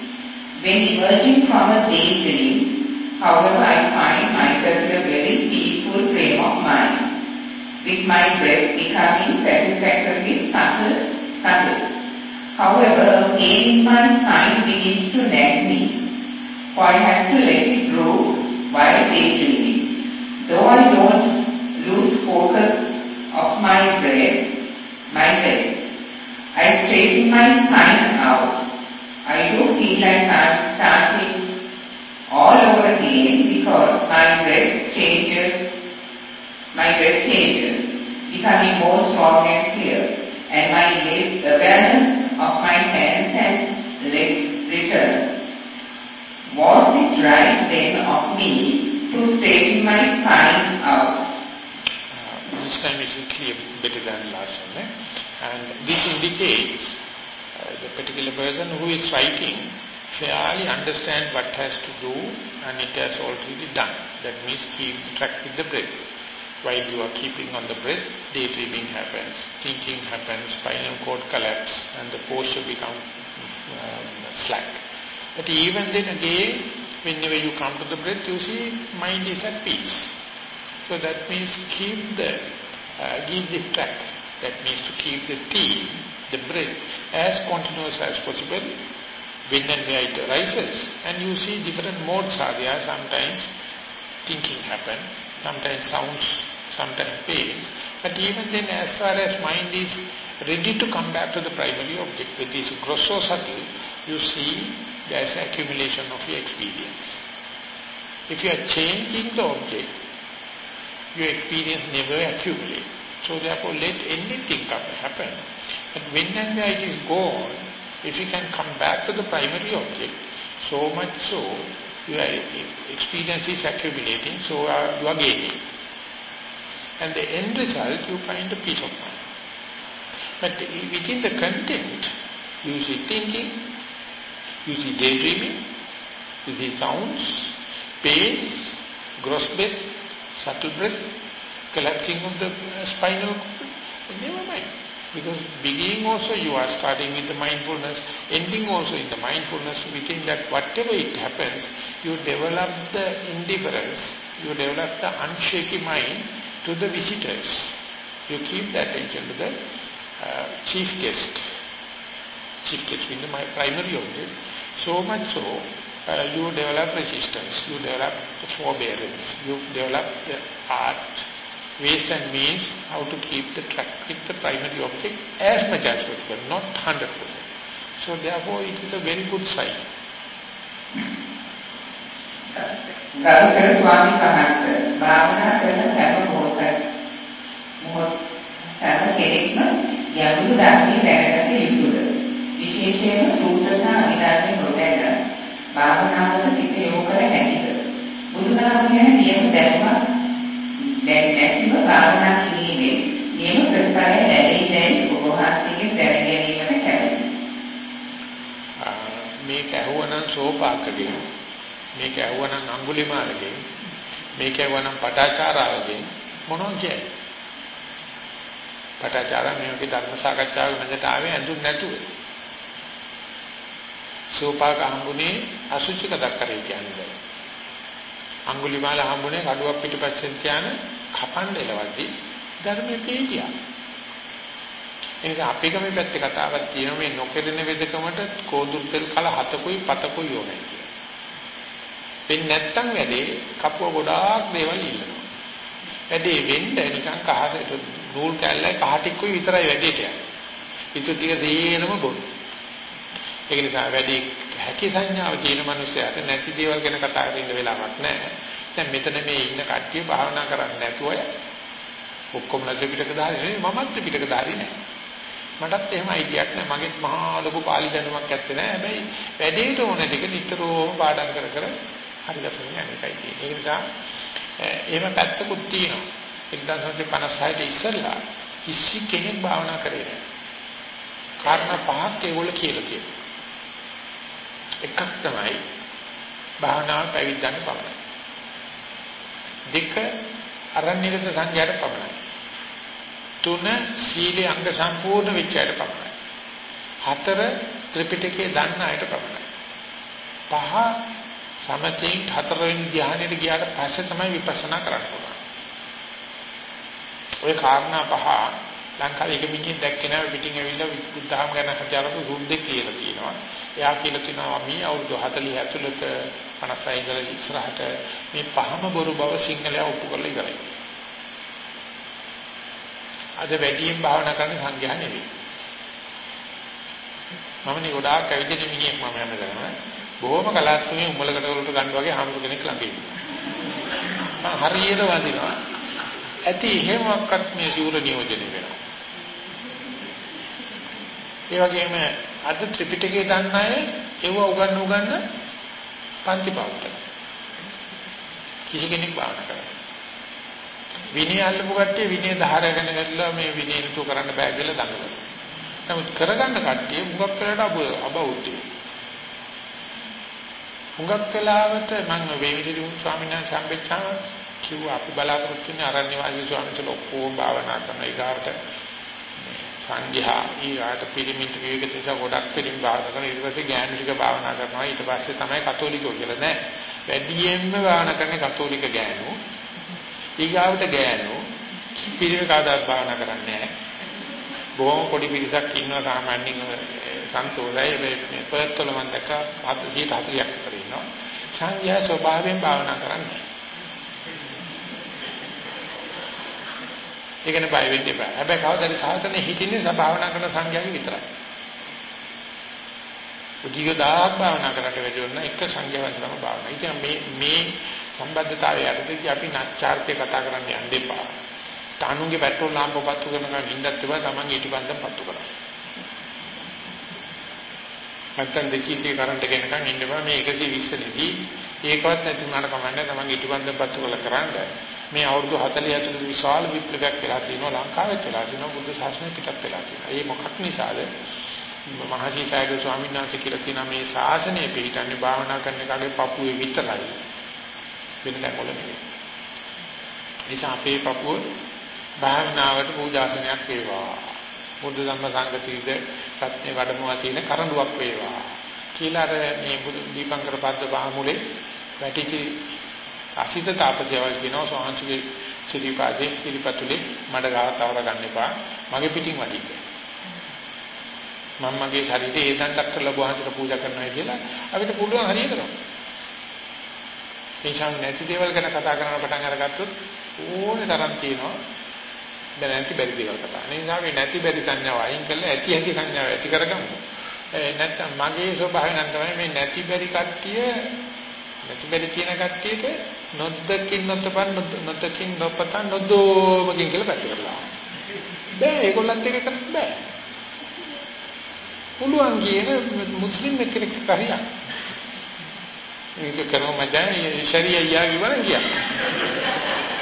When emerging from a daydream, however, I find myself in a very peaceful frame of mind, with my breath becoming satisfactorily subtle, subtle. However, pain in my spine begins to nag me, for I have to let it grow while daydreaming. Though I don't lose focus of my breath, my breath, I straighten my spine out. I do feel like I'm starting all over again because my breath changes, my breath changes, becoming more strong and clear, and my awareness of my hands and legs returns. Was it right then of me to straighten my spine out? Uh, this time will clear better than last one. Eh? And this indicates uh, the particular person who is writing fairly understand what has to do and it has already done. That means keep track with the breath. While you are keeping on the breath, daydreaming happens, thinking happens, spinal cord collapse and the posture becomes um, slack. But even then again, whenever you come to the breath, you see mind is at peace. So that means keep the, uh, give the track. That means to keep the theme, the breath, as continuous as possible when and where it arises. And you see different modes are there. Sometimes thinking happen, sometimes sounds, sometimes pains. But even then as far as mind is ready to come back to the primary object, with this gross or subtle, you see there is accumulation of your experience. If you are changing the object, your experience never accumulate. So therefore let anything happen. But when and where it is gone, if you can come back to the primary object, so much so, your experience is accumulating, so uh, you are gaining. And the end result, you find a peace of mind. But within the content, you see thinking, you see daydreaming, you see sounds, pains, gross breath, subtle breath, collapsing of the uh, spinal cord, never mind. Because beginning also you are starting with the mindfulness, ending also in the mindfulness, within that whatever it happens, you develop the indifference, you develop the unshaky mind to the visitors. You keep the attention to the uh, chief guest. Chief guest being the primary object. So much so, uh, you develop resistance, you develop forbearance, you develop the art, ways and means how to keep the track with the primary object as much as possible, not 100%. So therefore it is a very good sign. ගරුතර ස්වාමී වහන්සේ භාවනා කරන සෑම මොහොතක් මොහොත සෑම කෙනෙක්ම යනුදු ධර්මයේ දැනගත යුතුද විශේෂයෙන්ම සූත්‍ර සහ අනිදානේ නොදැන භාවනාවට සිත යොමු ගැන නියම දැනුමක් දැන් නැතිව භාවනා කිරීමෙන් නියම ප්‍රතිඵල ලැබෙයි දැයි ඔබ වහන්සේගෙන් දැන ගැනීමට කැමැතියි. මේක ඇහුවනම් සෝපාකගේ මේක ඇහුවනම් අඟුලිමාලගේ මේක ඇහුවනම් පටාචාරාවගේ මොනවා කියන්නේ? පටාචාරා මේකේ ධර්ම සාකච්ඡාවක මැදට ආවේ ඇඳුම් නැතුව. සෝපාක හම්බුනේ අසුචික දක්කරේ කියන්නේ. අඟුලිමාල හම්බුනේ කඩුවක් පිටිපස්සෙන් තියාන කපන්න එලවද්දි ධර්මයේ පීඩියා. ඒ නිසා අපි ගමේ පැත්තේ කතාවක් තියෙනවා මේ නොකෙදෙන වෙදකමට කෝදුල් තෙල් කල හතකුයි පතකුයි ඕනේ කියලා. එන්නේ නැත්තම් වැඩේ කපුව ගොඩාක් දේවල් ඉල්ලනවා. වැඩේ වෙන්න නිකන් කහට නූල් කැල්ලයි කහටික්කුයි විතරයි වැඩේට යන්නේ. ඉතු ටික දේනම බොරු. ඒක නිසා වැඩි හැකි සංඥාව තියෙන මිනිස්සයාට නැති දේවල් ගැන කතා කරන්න වෙලාවක් නැහැ. දැන් මෙතන මේ ඉන්න කට්ටිය භාවනා කරන්නේ නැතුව ඔක්කොම ත්‍රිපිටක දාරි නෙවෙයි මමත් ත්‍රිපිටක දාරි නෑ. මටත් එහෙම අයිඩියක් නෑ. මගෙත් මහා ලොකු පාලි දැනුමක් ඇත්තේ නෑ. හැබැයි වැඩේට ඕන ටික නිතරම පාඩම් කර කර හරි ගසගෙන යන එකයි තියෙන්නේ. ඒ නිසා එහෙම පැත්තකුත් තියෙනවා. 1956 ඉස්සෙල්ලා කිසි කෙනෙක් භාවනා කරේ නෑ. කාරණා පහක් ඒගොල්ලෝ කියලා තියෙනවා. එකක් තමයි භාවනාව පැවිද්දන්න පමණයි. දෙක අරණ්‍යගත සංඝයාට පමණයි. තුන සීලේ අංග සම්පූර්ණ වෙච්චයට පමණයි. හතර ත්‍රිපිටකයේ දන්න අයට පමණයි. පහ සමතෙන් හතරවෙනි ධ්‍යානෙට ගියාට පස්සේ තමයි විපස්සනා කරන්න පුළුවන්. ওই කාරණා පහ ලංකාවේ එක මිනිහෙක් දැක්කේ නැහැ පිටින් ඇවිල්ලා බුද්ධහම ගැන හදාරපු සුද්දෙක් කියලා කියනවා. එයා කියලා කියනවා මේ අවුරුදු 40 ඇතුළත 56 ඉඳලා ඉස්සරහට මේ පහම බොරු බව සිංහලයා ඔප්පු කරලා ඉවරයි. අද වැඩියෙන් භාවනා කරන සංඝයා නෙවෙයි. මම නේ ගොඩාක් ඇවිදින මිනිහෙක් මම හැමදාම බොහොම කලාත්මකව උඹලකට වලට ගන්න වගේ හාමුදුර කෙනෙක් ළඟ ඉන්නවා. මම හරියට වදිනවා. ඇති එහෙමවත් මේ සිවුර නියෝජනය වෙනවා. ඒ වගේම අද ත්‍රිපිටකය දන්න අය ඒව උගන්න උගන්න පන්ති පාවුට. කිසි කෙනෙක් භාවනා කරන්නේ. විනය අල්ලපු කට්ටිය විනය ධාරයගෙන ගත්තා මේ විනය නතු කරන්න බෑ කියලා දඟලනවා. නමුත් කරගන්න කට්ටිය මුගක් වෙලාට අබෞද්ධය. මුගක් වෙලාවට මම වේවිදි ස්වාමීන් වහන්සේ හම්බෙච්චාම කිව්වා අපි බලාපොරොත්තු වෙන ආරණ්‍ය වාසී ස්වාමීන් වහන්සේ ඔක්කොම භාවනා කරන ඊගාට සංඝයා ඊගාට පිළිමිට විවේක තේස ගොඩක් පිළිම භාවනා කරන. ඊට පස්සේ ඥාන ටික භාවනා කරනවා. ඊට පස්සේ තමයි කතෝලිකෝ කියලා. නෑ. වැඩියෙන්ම භාවනා කරන්නේ කතෝලික ගෑනු. ඊගාවට ගෑනු. පිළිම කාදාත් භාවනා කරන්නේ නෑ. බොහොම පොඩි පිරිසක් ඉන්නවා සාමාන්‍යයෙන්. සන්තෝෂයි. මේ පර්තල මන් දැක්ක 140ක් විතර. ඉන්නවා සංඝයා ස්වභාවයෙන් භාවනා කරන්නේ ඒකනේ බය වෙන්න එපා. හැබැයි කවදාද සාසනේ හිටින්නේ සභාවනා කරන සංඝයාගේ විතරයි. උදීගදාක් භාවනා කරට වැඩිවෙන්න එක සංඝයා වහන්සේලම භාවනා. ඉතින් මේ මේ සම්බද්ධතාවය යටතේදී අපි නැස්චාර්ත්‍ය කතා කරන්න යන්න එපා. තානුගේ පෙට්‍රෝල් ලාම්ප පත්තු කරනවා හින්දත් ඒවා තමන්ගේ ඊටපන්දම් පත්තු කරනවා. නැත්තම් දෙකීකේ කරන්ට් එක එනකන් ඉන්න බෑ මේ 120 නෙදී ඒකවත් නැති වුණාට කමන්නේ තමන්ගේ ඊටපන්දම් පත්තු කරලා කරන්නේ මේ අවුරුදු 40 ඇතුළත විශාල විප්ලවයක් වෙලා තියෙනවා ලංකාවෙත් වෙලා තියෙනවා බුද්ධ ශාසනය පිටත් වෙලා තියෙනවා. ඒ මොකක් නිසාද? මහසි සයද ස්වාමීන් වහන්සේ කියලා තියෙනවා මේ ශාසනය පිළිටන්නේ භාවනා කරන එකගේ පපුවේ විතරයි. වෙන තැන්වල නෙවෙයි. නිසා අපේ පපුව භාවනාවට පූජාසනයක් වේවා. බුද්ධ ධම්ම සංගතියද රත්නේ වැඩමවා තියෙන කරඬුවක් වේවා. කියලා අර මේ බුදු දීපංකර පද්ද බාමුලේ වැටිච්ච අසිත තාපසයවල් කියනවා සෝහන්සුගේ සිරිපාදේ සිරිපතුලේ මඩ ගාව තවර ගන්න එපා. මගේ පිටින් වදින්න. මම මගේ ශරීරයේ ඒ දණ්ඩක් කරලා බුහන්සට පූජා කරනවා කියලා අපිට පුළුවන් හරියට කරනවා. ඒ නැති දේවල් ගැන කතා කරන පටන් අරගත්තොත් ඕනේ තරම් තියෙනවා. දැන් නැති බැරි දේවල් කතා. ඒ නිසා මේ නැති බැරි සංඥාව අයින් කරලා ඇති හැකි සංඥාව ඇති කරගමු. නැත්නම් මගේ ස්වභාවය නම් තමයි මේ නැති බැරි කට්ටිය නැති බැරි කියන කට්ටියට නොදකින් නොතපන් නොදකින් නොපතන් නොදෝමකින් කියලා පැත්ත කරලා. බෑ ඒගොල්ලන්ට ඒක කරන්න බෑ. පුළුවන් කියන මුස්ලිම් කෙනෙක් හරියක්. මේක කරමු මචං ශරීයයා කිව්වන ගියා.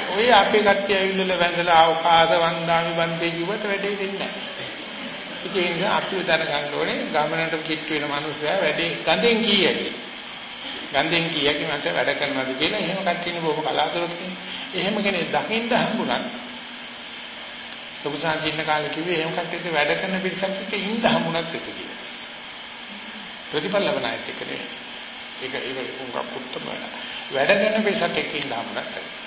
ඔය අපේ කට්ටිය ඇවිල්ලා වැඳලා අවකාශ වන්දාමි වන්දේ කිව්වට වැඩේ දෙන්නේ නැහැ. ඒ නිසා අපිව දැනගන්න ඕනේ ගමනට කිට් වෙන මනුස්සයා වැඩේ ගඳෙන් කීයද? ගඳෙන් කීයක මත වැඩ කරනවාද කියලා එහෙම කට්ටියනේ බොහොම කලාතුරකින්. එහෙම කෙනෙක් දකින්න හම්බුණා. ලොකුසාන් ඉන්න කාලේ කිව්වේ එහෙම කට්ටියට වැඩ කරන පිරිසක් එක්ක ඉඳ හම්බුණත් එත කියලා. ප්‍රතිපල ලබනායත් එක්කනේ. ඒක ඒක උංගක් උත්තම වැඩ කරන පිරිසක් එක්ක ඉඳ හම්බුණත්.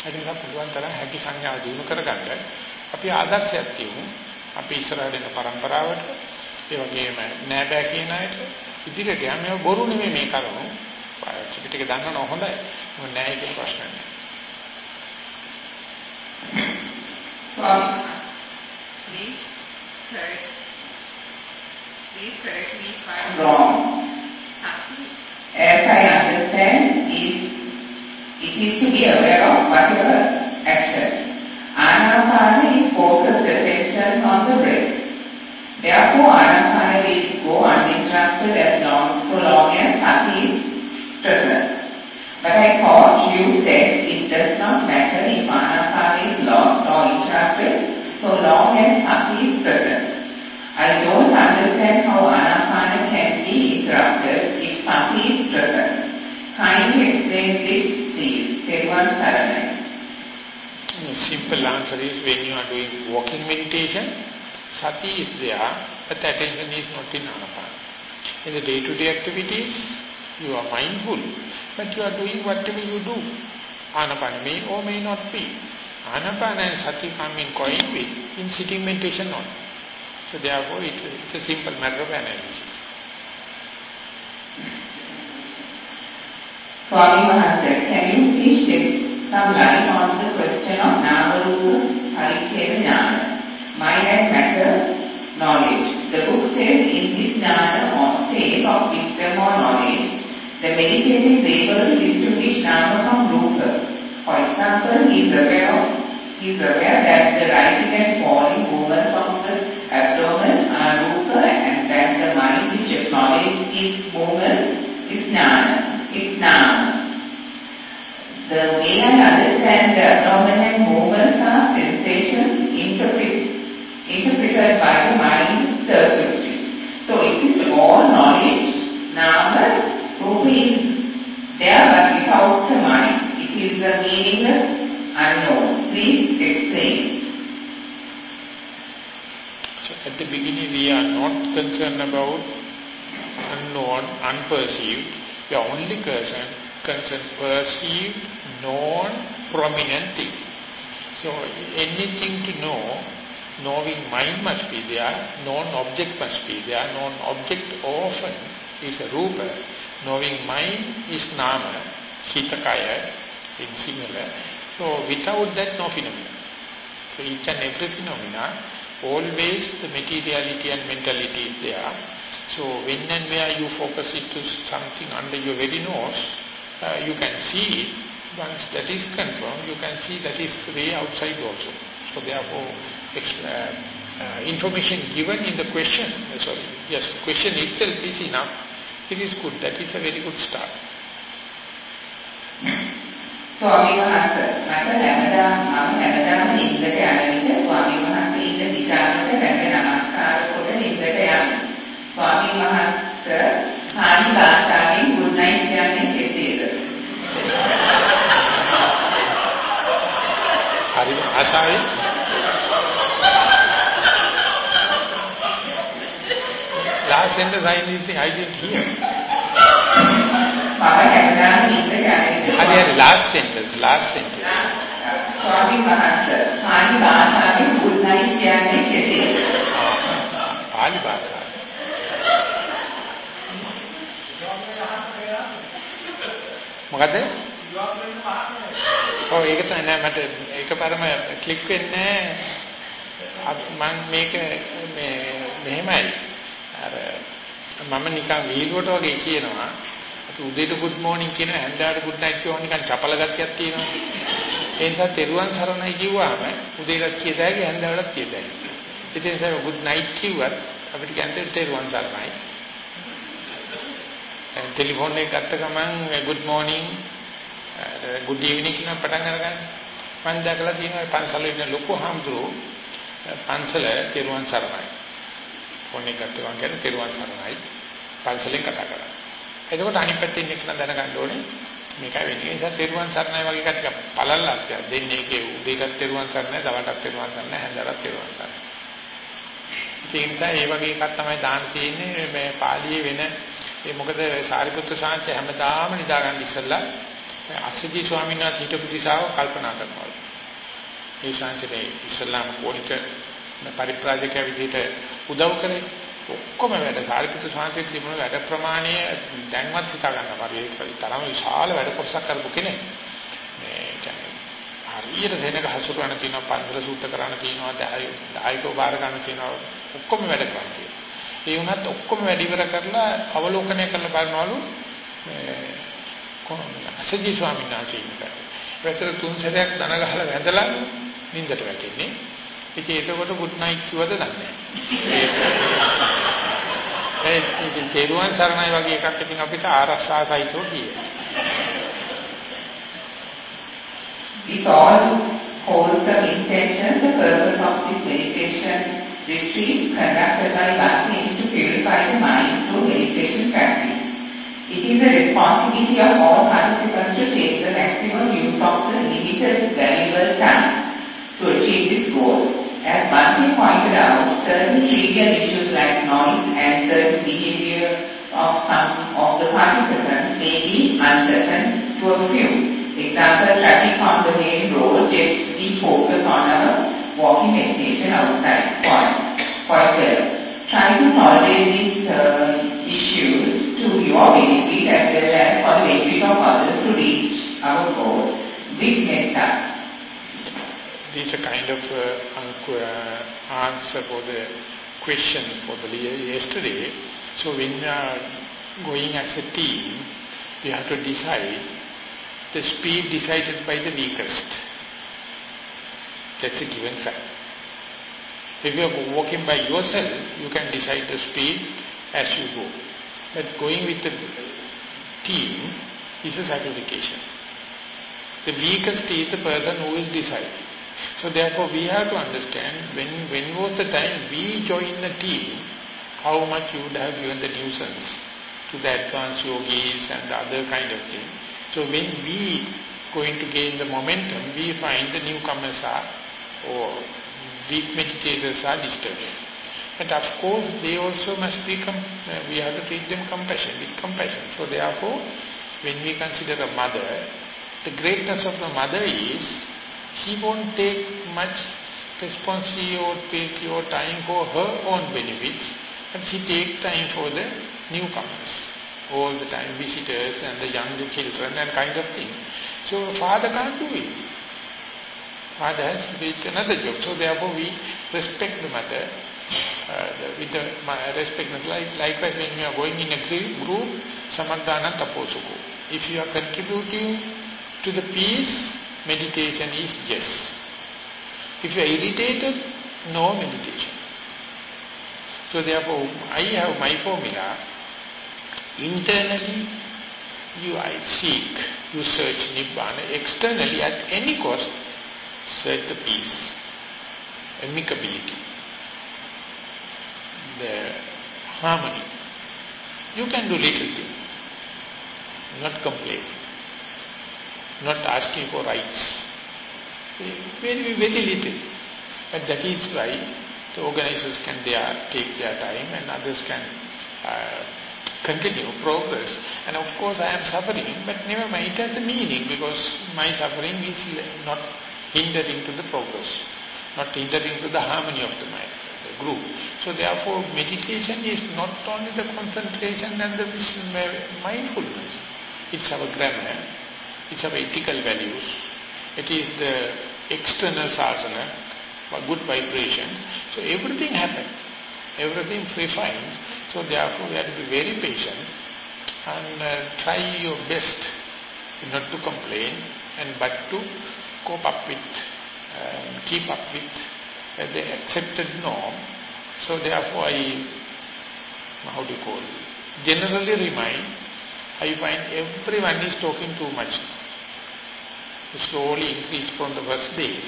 ඒ නිසා පුළුවන් තරම් හැකි සංඥාව දිනු කරගන්න අපි ආදර්ශයක් තියමු. අපි ඉස්සරහට එන પરම්පරාවට ඒ වගේම නෑ බෑ කියන අයට ඉදිරියට යන්නේ බොරු නෙමෙයි මේ කරුණු. ත්‍රිපිටක දන්නව හොඳයි. මොකද නෑ කියන ප්‍රශ්න නෑ. Please correct, please correct me if I'm wrong. As I understand, is it is to be aware of whatever action. Anapana is focused attention on the breath. Therefore, Anapana will go uninterrupted as long, so long as Sati is present. But I thought you said it does not matter if Anapana is lost or interrupted, so long as Sati is present. I don't understand how Anapana can be interrupted if Sati is present. Kindly explain this, simple answer is when you are doing walking meditation, sati is there, but attention is not in anapana. In the day-to-day -day activities, you are mindful, but you are doing whatever you do. Anapana may or may not be. Anapana and sati come in coin in sitting meditation not. So therefore it, it's a simple matter of analysis. Swami Maharaj, can you please shed some light on the question of Namarupa Paricheda Jnana, mind and matter knowledge? The book says in this jnana or state of wisdom or knowledge, the meditator is able to distinguish Nama from Rupa. For example, he is aware of he is aware that the rising and falling movements of the abdomen are Rupa and that the mind which acknowledges these movements is Jnana is now. The way I understand the abdominal movements are sensations interpret, interpreted by the mind circuitry. So it is all knowledge, rupa is there but without the mind. It is the meaningless unknown. Please explain. So at the beginning we are not concerned about unknown, unperceived, are only concerned, concerned perceived, known, prominent thing. So anything to know, knowing mind must be there, known object must be there, known object often is a rupa, knowing mind is nama, hitakaya, in similar. So without that no phenomena. So each and every phenomena, always the materiality and mentality is there. So when and where you focus it to something under your very nose, uh, you can see it. Once that is confirmed, you can see that is way outside also. So therefore, uh, uh, information given in the question, uh, sorry, yes, question itself is enough. It is good. That is a very good start. ස්වාමීන් වහන්සේ මට හැමදාම මම හැමදාම නිින්දට යන විට ස්වාමීන් වහන්සේ ඉන්න දිශාවට වැඳ स्वामी महाराज हानि लाचारी गुड नाइट यानी हमारी भाषा है last sentence I didn't think अरे last sentence last sentence Swami Maharaj Pali भाषा में बोलना ही क्या है कैसे पाली भाषा මොකද? ඔව් ඒක තමයි. නෑ මට එකපාරම ක්ලික් වෙන්නේ මම මේක මේ මෙහෙමයි. අර මම නිකන් වීදුවට වගේ කියනවා. අපි උදේට good morning කියන හැන්දෑවට good night කියවන නිකන් චපල ගතියක් තියෙනවා. ඒ නිසා තෙරුවන් සරණයි කිව්වම උදේට කියතයි හැන්දෑවටත් කියතයි ඒ නිසා good night කිව්වත් අපිට කියන්නේ තෙරුවන් සරණයි ටෙලිෆෝන් එක ගත්ත ගමන් good morning good evening කියන පටන් අරගන්න. මම දැකලා තියෙනවා පන්සලේ ඉන්න ලොකු හාමුදුරුවෝ පන්සල තෙරුවන් සරණයි. ෆෝන් එක ගත්ත ගමන් කියන්නේ තෙරුවන් සරණයි. පන්සලෙන් කතා කරා. එතකොට අනිත් පැත්තේ ඉන්න කෙනා දැනගන්න ඕනේ මේකයි වෙන්නේ. ඒ නිසා තෙරුවන් සරණයි වගේ කටක පළල්ලක් දෙන්නේ ඒකේ උදේටත් තෙරුවන් සරණයි, දවල්ටත් තෙරුවන් සරණයි, හැන්දටත් තෙරුවන් සරණයි. ඒ නිසා මේ වගේ එකක් තමයි දාන්න තියෙන්නේ මේ පාළියේ වෙන ඒ මොකද සාරිපුත්‍ර සාංශය හැමදාම නිදා ගන්න ඉස්සෙල්ලා අස්සජී ස්වාමීන් වහන්සේ හිටපු දිශාව කල්පනා කරනවා. ඒ ශාන්තිනේ ඉස්ලාම කෝණික පරිප්‍රාජක විදිහට උදව් කරේ ඔක්කොම වැඩ සාරිපුත්‍ර ශාන්තිය තිබුණ වැඩ ප්‍රමාණය දැන්වත් හිතා ගන්න පරිදි තරම විශාල වැඩ කොටසක් කරපු කෙනෙක්. මේ කියන්නේ හරියට සෙනග හසුරවන තියෙනවා පන්සල සූත්‍ර කරන්න තියෙනවා දායකව බාර ගන්න තියෙනවා ඔක්කොම වැඩ කරන්න තියෙනවා. ඒ වුණත් ඔක්කොම වැඩ ඉවර කරලා අවලෝකනය කරලා බලනවලු කොහොමද අසජී ස්වාමීන් වහන්සේ ඉන්නකට. වැතර තුන් සැරයක් දන ගහලා වැඳලා නින්දට වැටෙන්නේ. ඉතින් ඒකකොට good night කිව්වද දන්නේ නැහැ. ඒ ඉතින් තේරුවන් සරණයි වගේ එකක් ඉතින් අපිට ආරස්සා සහිතව කියයි. With all wholesome intentions, the purpose of this meditation conducted by Bhakti is to purify the mind through meditation practice. It is the responsibility of all participants to take the maximum use of the limited valuable time to achieve this goal. As Bhakti pointed out, certain trivial issues like noise and certain behavior of some of the participants may be uncertain to a few. Example, traffic on the main road takes the focus on our walking meditation outside. Point. Point well. Try to tolerate these uh, issues to your benefit as well as for the benefit of others to reach our goal with metta. This is a kind of uh, uh, answer for the question for the yesterday. So when are going as a team, we have to decide the speed decided by the weakest. That's a given fact. If you are walking by yourself, you can decide the speed as you go. But going with the team is a sacrification. The weakest is the person who is deciding. So therefore we have to understand when, when was the time we joined the team, how much you would have given the nuisance to the advanced yogis and the other kind of thing. So when we going to gain the momentum, we find the newcomers are or weak meditators are disturbing. And of course, they also must be, uh, we have to treat them compassion, with compassion. So therefore, when we consider a mother, the greatness of the mother is, she won't take much responsibility or time for her own benefits, but she take time for the newcomers, all the time visitors and the younger children and kind of thing. So a father can't do it. Has built another job. So therefore we respect the mother, uh, with the respect, like, likewise when we are going in a group, samadhana taposuko. If you are contributing to the peace, meditation is yes. If you are irritated, no meditation. So therefore, I have my formula. Internally, you I seek, you search Nibbana. Externally, at any cost, search the peace, amicability the harmony. You can do little thing, not complain, not asking for rights. Very, very little. But that is why the organizers can there take their time and others can uh, continue progress. And of course I am suffering, but never mind, it has a meaning because my suffering is not hindering to the progress, not hindering to the harmony of the mind the group. So therefore meditation is not only the concentration and the mindfulness. It's our grammar, it's our ethical values, it is the external sasana, good vibration. So everything happens, everything refines. So therefore we have to be very patient and uh, try your best not to complain and but to cope up with, uh, keep up with uh, the accepted norm. So therefore I, how do you call it, generally remind I find everyone is talking too much. Slowly increase from the first day.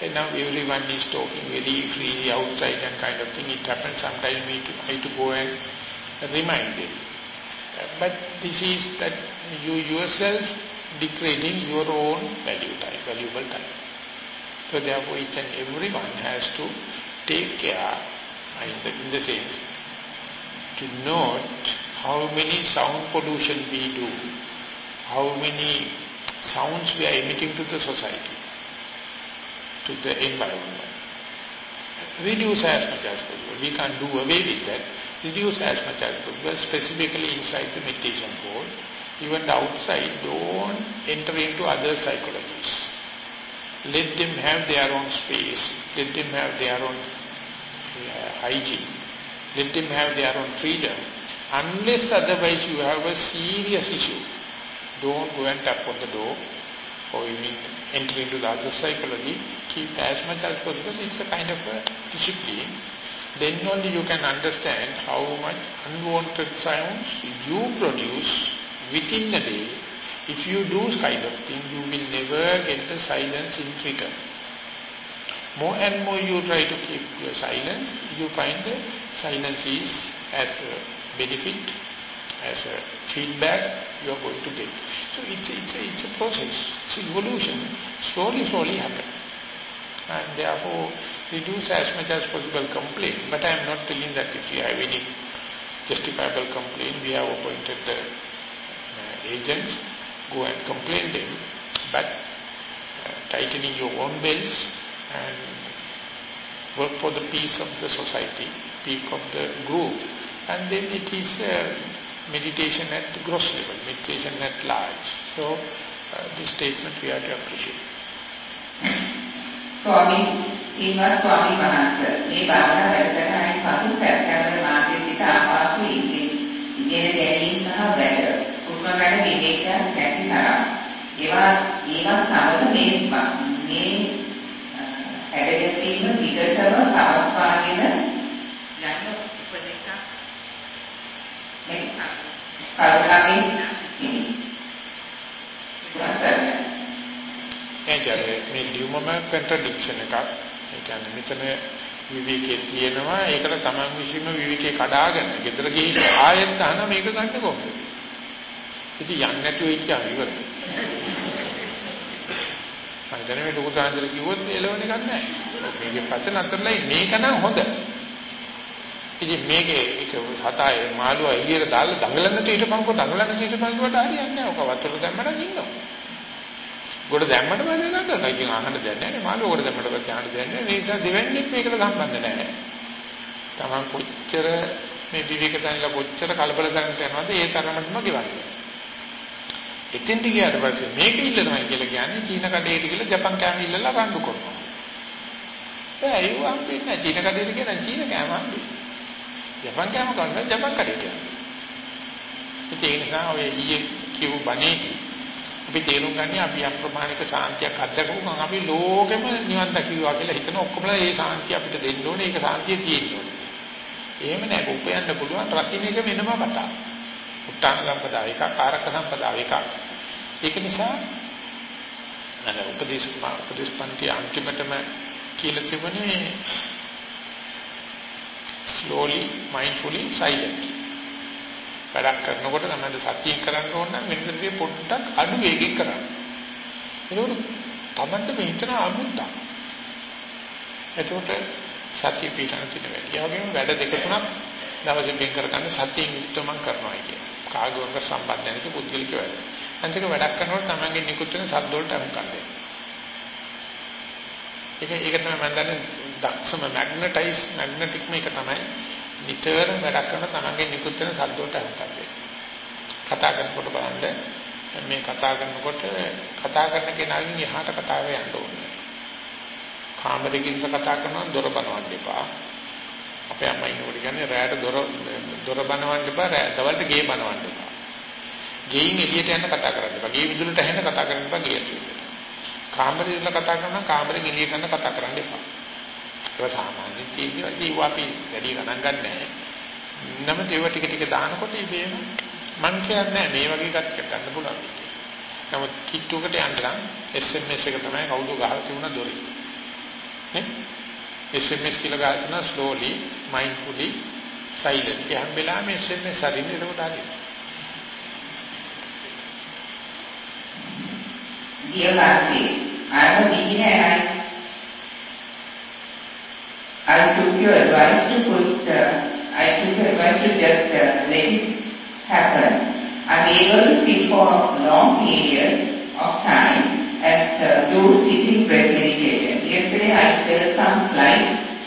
And now everyone is talking very freely outside and kind of thing. It happens sometimes we try to go and remind them. But this is that you yourself degrading your own value valuable time. So therefore each and everyone has to take care in the, in the sense to note how many sound pollution we do, how many sounds we are emitting to the society, to the environment. Reduce as much as possible. We can't do away with that. Reduce as much as possible, specifically inside the meditation hall. Even the outside, don't enter into other psychologies. Let them have their own space. Let them have their own uh, hygiene. Let them have their own freedom. Unless otherwise you have a serious issue, don't go and tap on the door or even enter into the other psychology. Keep as much as possible. It's a kind of a discipline. Then only you can understand how much unwanted sounds you produce within a day. If you do kind of thing, you will never get the silence in return. More and more you try to keep your silence, you find the silence is as a benefit, as a feedback you are going to get. So it's, it's, a, it's a process, it's evolution, slowly, slowly happen. And therefore, reduce as much as possible complaint. But I am not telling that if you have any justifiable complaint, we have appointed the agents, go and complain them. But uh, tightening your own belts and work for the peace of the society, peace of the group. And then it is uh, meditation at the gross level, meditation at large. So uh, this statement we have to appreciate. ස්වාමී ඊමත් ස්වාමී වහන්සේ මේ භාවනා වැඩසටහනින් පසු සැකවල තරම් ඒවා ඒවා සමග මේ මේ හැඩගැසීම විගතව පවත්වාගෙන යන උපදේශක් මේ කරුණාවෙන් එයාගේ මේ ලියුමම කන්ට්‍රඩික්ෂන් එකක්. ඒ කියන්නේ මෙතන විවේකයේ තියෙනවා. ඒකට Taman විශ්ීම විවේකේ කඩාගෙන ගෙදර ගිහින් ආයෙත් අහන මේක ගන්න කොහොමද? ඉතින් යන්නේ නැතුව ඉච්චා ඉවරයි. මම දැනේ මේ ලොකු සාන්දර කිව්වොත් එළවන්නේ ගන්නෑ. මේකේ පස්සේ නතරලා මේක නම් හොඳ. ඉතින් මේකේ එක සතායේ මාළුවා එළියට දාලා දඟලන්න තීටපන්කෝ දඟලන්න තීටපන් කොට හරියන්නේ නැහැ. ඔක වතුර දැම්මම ඉන්නවා. ගොඩ දැම්මම වැඩ ගන්නවා. ඉතින් අහන්න දෙයක් නැහැ. මාළුවා ගොඩ දැම්මම පස්සේ අහන්න දෙයක් නැහැ. ඒ නිසා දෙවන්නේ මේකට සම්බන්ධ නැහැ. Taman කොච්චර මේ විවේක තැනලා කොච්චර කලබල කරන්න යනවද ඒ තරමටම ගෙවන්නේ. එතෙන්ට ගියාට පස්සේ මේක ඉල්ලනවා කියලා කියන්නේ චීන කඩේට කියලා ජපන් කෑම ඉල්ලලා රණ්ඩු කරනවා. ඒ අයෝ හම්බෙන්නේ නැහැ චීන කඩේට කියන චීන කෑම හම්බෙන්නේ. ජපන් කෑම ගන්න ජපන් කඩේට යනවා. ඒ නිසා ඔය ඊයේ කියපු බණේ අපි තේරුම් ගන්නේ අපි අප්‍රමාණික සාන්තියක් අත්දකපු ගමන් අපි ලෝකෙම නිවන් දකිවා කියලා හිතන ඔක්කොමලා ඒ සාන්තිය අපිට දෙන්න ඕනේ ඒක සාන්තිය තියෙන්න ඕනේ. එහෙම නැහැ උපයන්න පුළුවන් රකින්න එක වෙනම කතාවක්. උත්තාන සම්පදා එකක් ආරක්ක සම්පදා එකක්. ඒක නිසා අර උපදේශ උපදේශ පන්ති අන්තිමටම කියලා තිබුණේ slowly mindfully silently වැඩක් කරනකොට තමයි සතියෙන් කරන්න ඕන නම් වෙනදේ පොඩ්ඩක් අඩු වේගෙන් කරන්න. ඒකෝට තමන්ට මේ හිතන අමුත්තක්. එතකොට සතිය පිටන සිට වැඩි. ඒ වගේම වැඩ දෙක තුනක් දවසේ වෙන් කරගන්න සතියෙන් යුක්තව මම කරනවා කියන්නේ. කාගවක සම්බන්ධ නැති පුද්ගලික වැඩ. අන්තික වැඩක් කරනකොට තමන්ගේ නිකුත් වෙන ශබ්ද වලට අනුකම්ප වෙනවා. ඒක ඒක තමයි මම දන්නේ දක්ෂම මැග්නටයිස් මැග්නටික් මේක තමයි නිතරම වැඩක් කරන තමන්ගේ නිකුත් වෙන ශබ්ද වලට අනුකම්ප වෙනවා. කතා කරනකොට බලන්න මේ කතා කරනකොට කතා කරන කෙනාගෙන් එහාට කතාව යන්න ඕනේ. කාමරේකින් කතා කරනවා දොර බනවන්න එපා. අපේ අම්මා ඉන්නකොට කියන්නේ රැයට දොර දොර බනවන්න එපා දවල්ට ගේ බනවන්න එපා. ගෙයින් එළියට යන්න කතා කරන්න එපා. ගේ විදුලට ඇහෙන්න කතා කරන්න එපා ගේ ඇතුළට. කාමරේ ඉන්න කතා කරනවා කාමරෙන් එළියට යන්න කතා කරන්න එපා. ඒක සාමාන්‍ය තියෙනවා ජීව අපි වැඩි ගණන් ගන්න නැහැ. නමුත් ඒව ටික ටික දානකොට ඉබේම මං කියන්නේ මේ වගේ කට්ටියක් ගන්න පුළුවන් කියලා. නමුත් කිට්ටුවකට යන්න නම් SMS එක තමයි කවුද ගහලා තිබුණ දොරේ. නේ? SMS කියලා ගහලා තියෙනවා slowly, mindfully, silent. ඒ හැම වෙලාවෙම SMS හරිනේ එතකොට හරියි. Dear Lati, I am a beginner and I, I took your advice to put, uh, I took your advice to just uh, let it happen. I'm able to sit for a long period of time and uh, do sitting breath meditation. Yesterday I felt some slight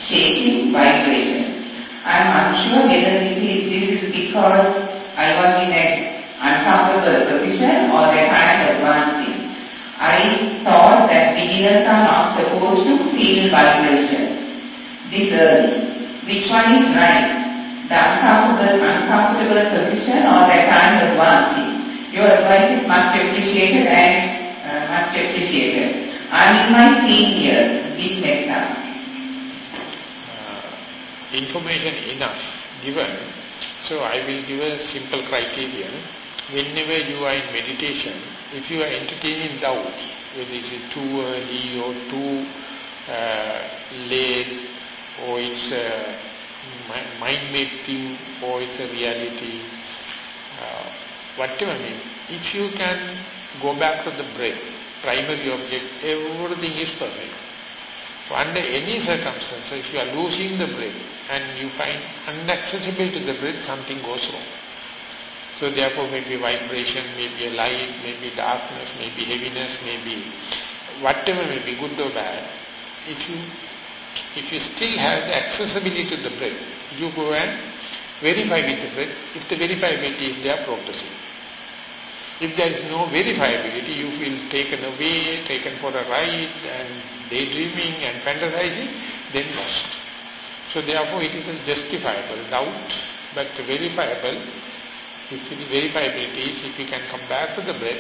shaking vibration. I'm unsure whether this is, this is because I was in an uncomfortable position or that I am advancing. I thought that beginners are not supposed to feel vibration this early. Which one is right? The uncomfortable, uncomfortable position or that I am advancing? Your advice is much appreciated and much appreciated. I'm in my years, big messed up. Uh, information enough given. So I will give a simple criterion. Whenever you are in meditation, if you are entertaining doubts, whether it is too early or too uh, late, or it's uh, mind making, or it's a reality, uh, whatever mean, if you can go back to the breath, primary object, everything is perfect. Under any circumstances, if you are losing the breath and you find inaccessible to the breath, something goes wrong. So therefore maybe vibration, maybe a light, maybe darkness, maybe heaviness, maybe whatever may be good or bad. If you if you still have the accessibility to the breath, you go and verify with the breath. If the verifiability is there, progressing. If there is no verifiability, you feel taken away, taken for a ride, and daydreaming and fantasizing, then lost. So therefore it is a justifiable doubt, but verifiable if the verifiability is, if you can come back to the breath,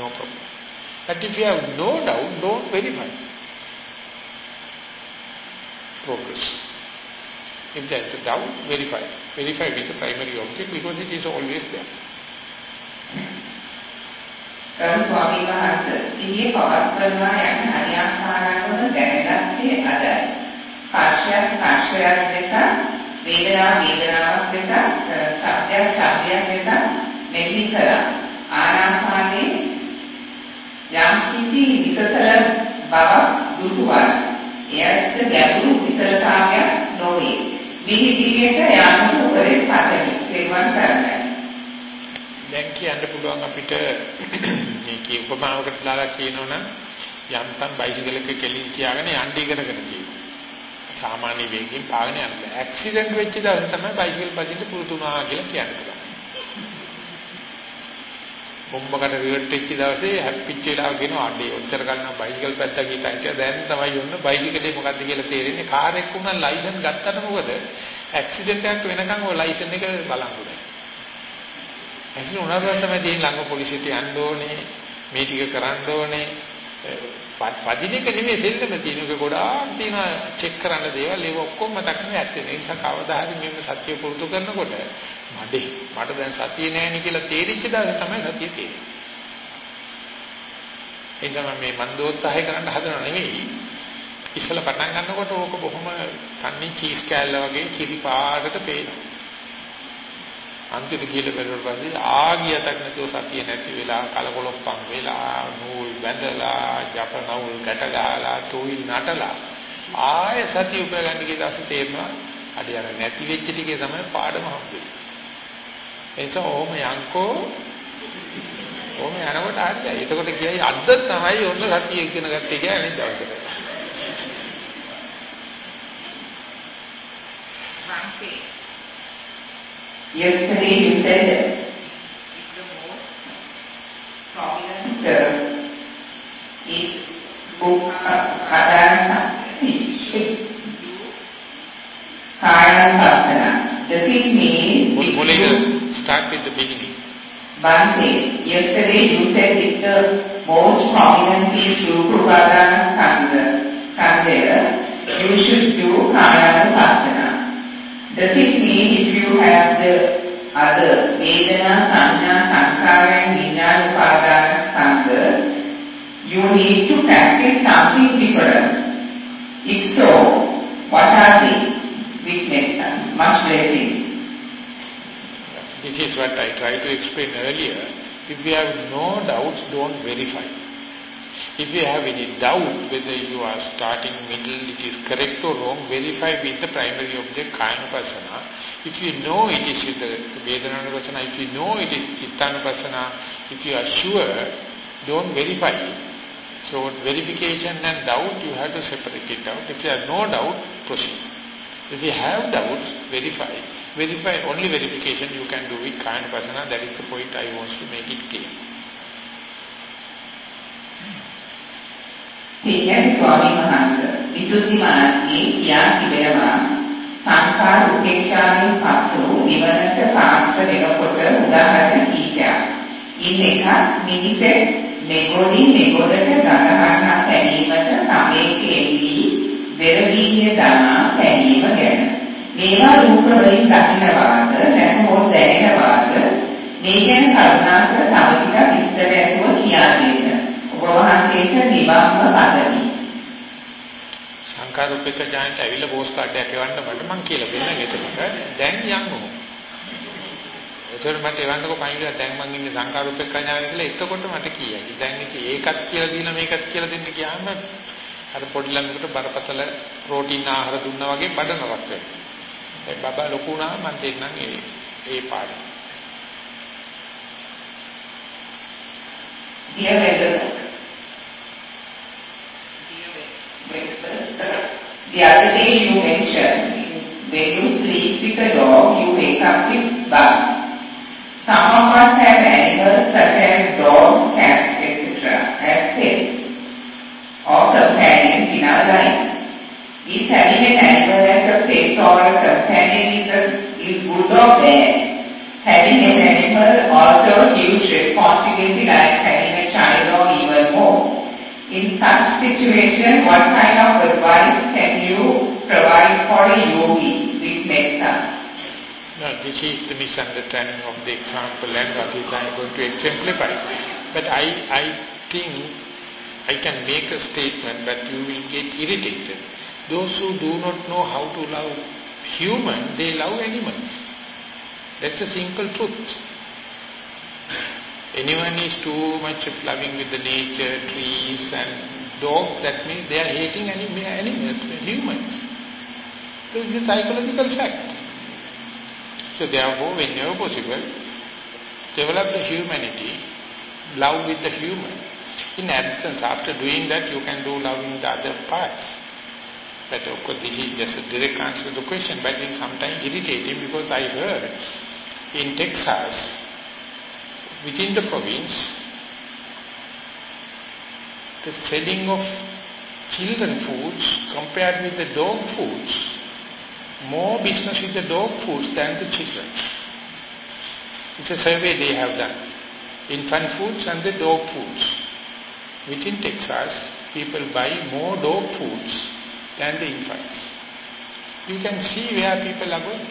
no problem. But if you have no doubt, don't verify. Progress. If there is a doubt, verify. Verify with the primary object because it is always there. ගරු ස්වාමීන් වහන්සේ සිහිය පවත්වනවා යන හරියාකාරව දැනගත්තේ අදයි. ස්පර්ශයක් ස්පර්ශයක් දෙක වේදනා වේදනාවක් දෙක ශබ්දයක් ශබ්දයක් දෙක මෙහි කළා. ආනාපානේ යම් කිසි විසතර බව දුතුවක් එයත් ගැඹුරු විසලතාවයක් නොවේ. විහිදියට යන්න උපරේ පතමි. ඒවන් කරන්නේ. දැන් කියන්න පුළුවන් අපිට මේකේ උපමාවකට දාලා කියනවනම් යන්තම් බයිසිකලයක කෙලින් තියාගෙන යන්න ඉගෙනගෙන තියෙනවා. සාමාන්‍ය වේගයෙන් පාගෙන යන්න බෑ. ඇක්සිඩන්ට් වෙච්ච දවසේ තමයි බයිසිකල් පදින්න පුරුදු වුණා කියලා කියන්නේ. බොම්බකට රිවර්ට් වෙච්ච දවසේ හැප්පිච්ච වෙලාව කියනවා අඩේ ඔච්චර ගන්න බයිසිකල් පැත්ත ගිහින් කියලා දැන් තමයි ඔන්න බයිසිකලේ මොකද්ද කියලා තේරෙන්නේ. කාර් එක උනන් ලයිසන් ගත්තට මොකද? ඇක්සිඩන්ට් එකක් වෙනකන් ඔය ලයිසන් එක බලන්න ඕනේ. ඇසින උනරට තමයි තියෙන ළඟ පොලිසියට යන්න ඕනේ මේ ටික කරන්න ඕනේ. පදින එක නෙමෙයි සෙල්ලම තියෙන එක ගොඩාක් තියෙනවා. චෙක් කරන්න දේවල් ඒක ඔක්කොම මතක් නෙවෙයි ඇත්තේ ඒ නිසා කවදා හරි මෙන්න සත්‍ය පුරුදු කරනකොට මඩේ මට දැන් සතිය නැහැ නේ කියලා තේරිච්ච දවසේ තමයි සතිය තේරෙන්නේ ඒ තමයි මේ මන්දෝත්සාහය කරන්න හදනව නෙවෙයි ඉස්සලා පටන් ගන්නකොට ඕක බොහොම තන්නේ චීස් කෑල්ල වගේ කිරි පාටට පේනවා. අන්තිමට ගිහලා බැලුවට පස්සේ ආගියතක් නැතුව සතිය නැති වෙලා කලකොලොප්පම් වෙලා නූල් බැඳලා ජප නූල් ගැට ගහලා තොইল නටලා ආය සතිය උපයගන්න ගිය දවසේ තේරෙනවා අඩි අර නැති වෙච්ච ටිකේ තමයි පාඩම හම්බෙන්නේ එතකොට ඕම යංකෝ ඕම යනකොට හරියයි. එතකොට කියයි අද තමයි ඔන්න සතිය ඉගෙන ගත්තේ කියලා අනිත් දවසේ One Yesterday you said the most prominent uh, is Bukharana Karana Does it mean... Bolega, start with the beginning. Bante, yesterday you said it's the most prominent is Rupakarana Kandela. You should do Karana Pasana. Does it mean you have the other Vedana, Sanya, Sankhara and Vijnana Upadana you need to practice something different. If so, what are the weaknesses, much blessings? This is what I tried to explain earlier. If we have no doubts, don't verify. If you have any doubt whether you are starting middle, it is correct or wrong, verify with the primary object, Kayanapasana, if you know it is Vedananupasana, if you know it is Chittanupasana, if you are sure, don't verify it. So verification and doubt, you have to separate it out. If you have no doubt, proceed. If you have doubts, verify. Verify, only verification you can do with kind That is the point I want to make it clear. Swami Mahanta, සංඛාර උපේක්ෂාවෙන් පසු නිවනට පාත්‍ර වෙනකොට උදාහරණ කීපයක්. ඉන් එකක් මිනිසෙක් මෙගොඩින් මෙගොඩට ගඟහරණා පැනීමට සමේකෙදී වෙරවීය දනා පැනීම ගැන. මේවා රූප වලින් දකින්නවාද නැත්නම් දැනෙනවාද මේ ගැන කරුණාකර තව ටිකක් විස්තර ඇතුව කියා දෙන්න. ඔබ වහන්සේට නිවන්ම පදවි. සංඛාර උපේක ඥානට ඇවිල්ලා පෝස්ට් කාඩ් එකක් එවන්න මට මං කියලා දෙන්න එතකොට දැන් යන්නෝ. එතකොට මට එවන්නකො පයින්ලා දැන් මං ඉන්නේ සංඛාර උපේක ඥාන කියලා එතකොට මට කියයි. දැන් ඉතින් ඒකත් කියලා දීලා මේකත් කියලා දෙන්න කියහම අර පොඩි ළඟකට බරපතල ප්‍රෝටීන් ආහාර දුන්නා වගේ බඩ නරක් වෙනවා. ඒ බබා ලොකු වුණාම මම දෙන්නම් ඒ ඒ පාඩම. Dear Vedas, the other day you mentioned when you sleep with a dog, you wake up with bugs. Some of us have animals such as dogs, cats, etc. as pets or companions in our life. Is having an animal as a pet or a companion is, a, is good or bad? Having an animal also gives responsibility like having a child or even more. In such situation, what kind of advice can you provide for a yogi with metta? No, this is the misunderstanding of the example and what is I am going to exemplify. But I, I think I can make a statement but you will get irritated. Those who do not know how to love human, they love animals. That's a simple truth. Anyone is too much of loving with the nature, trees and dogs, that means they are hating anim animals, humans. So it's a psychological fact. So therefore, whenever possible, develop the humanity, love with the human. In absence, after doing that, you can do love in the other parts. But of course, this is just a direct answer to the question, but it is sometimes irritating because I heard in Texas, within the province, the selling of children foods compared with the dog foods, more business with the dog foods than the children. It's a survey they have done. Infant foods and the dog foods. Within Texas, people buy more dog foods than the infants. You can see where people are going.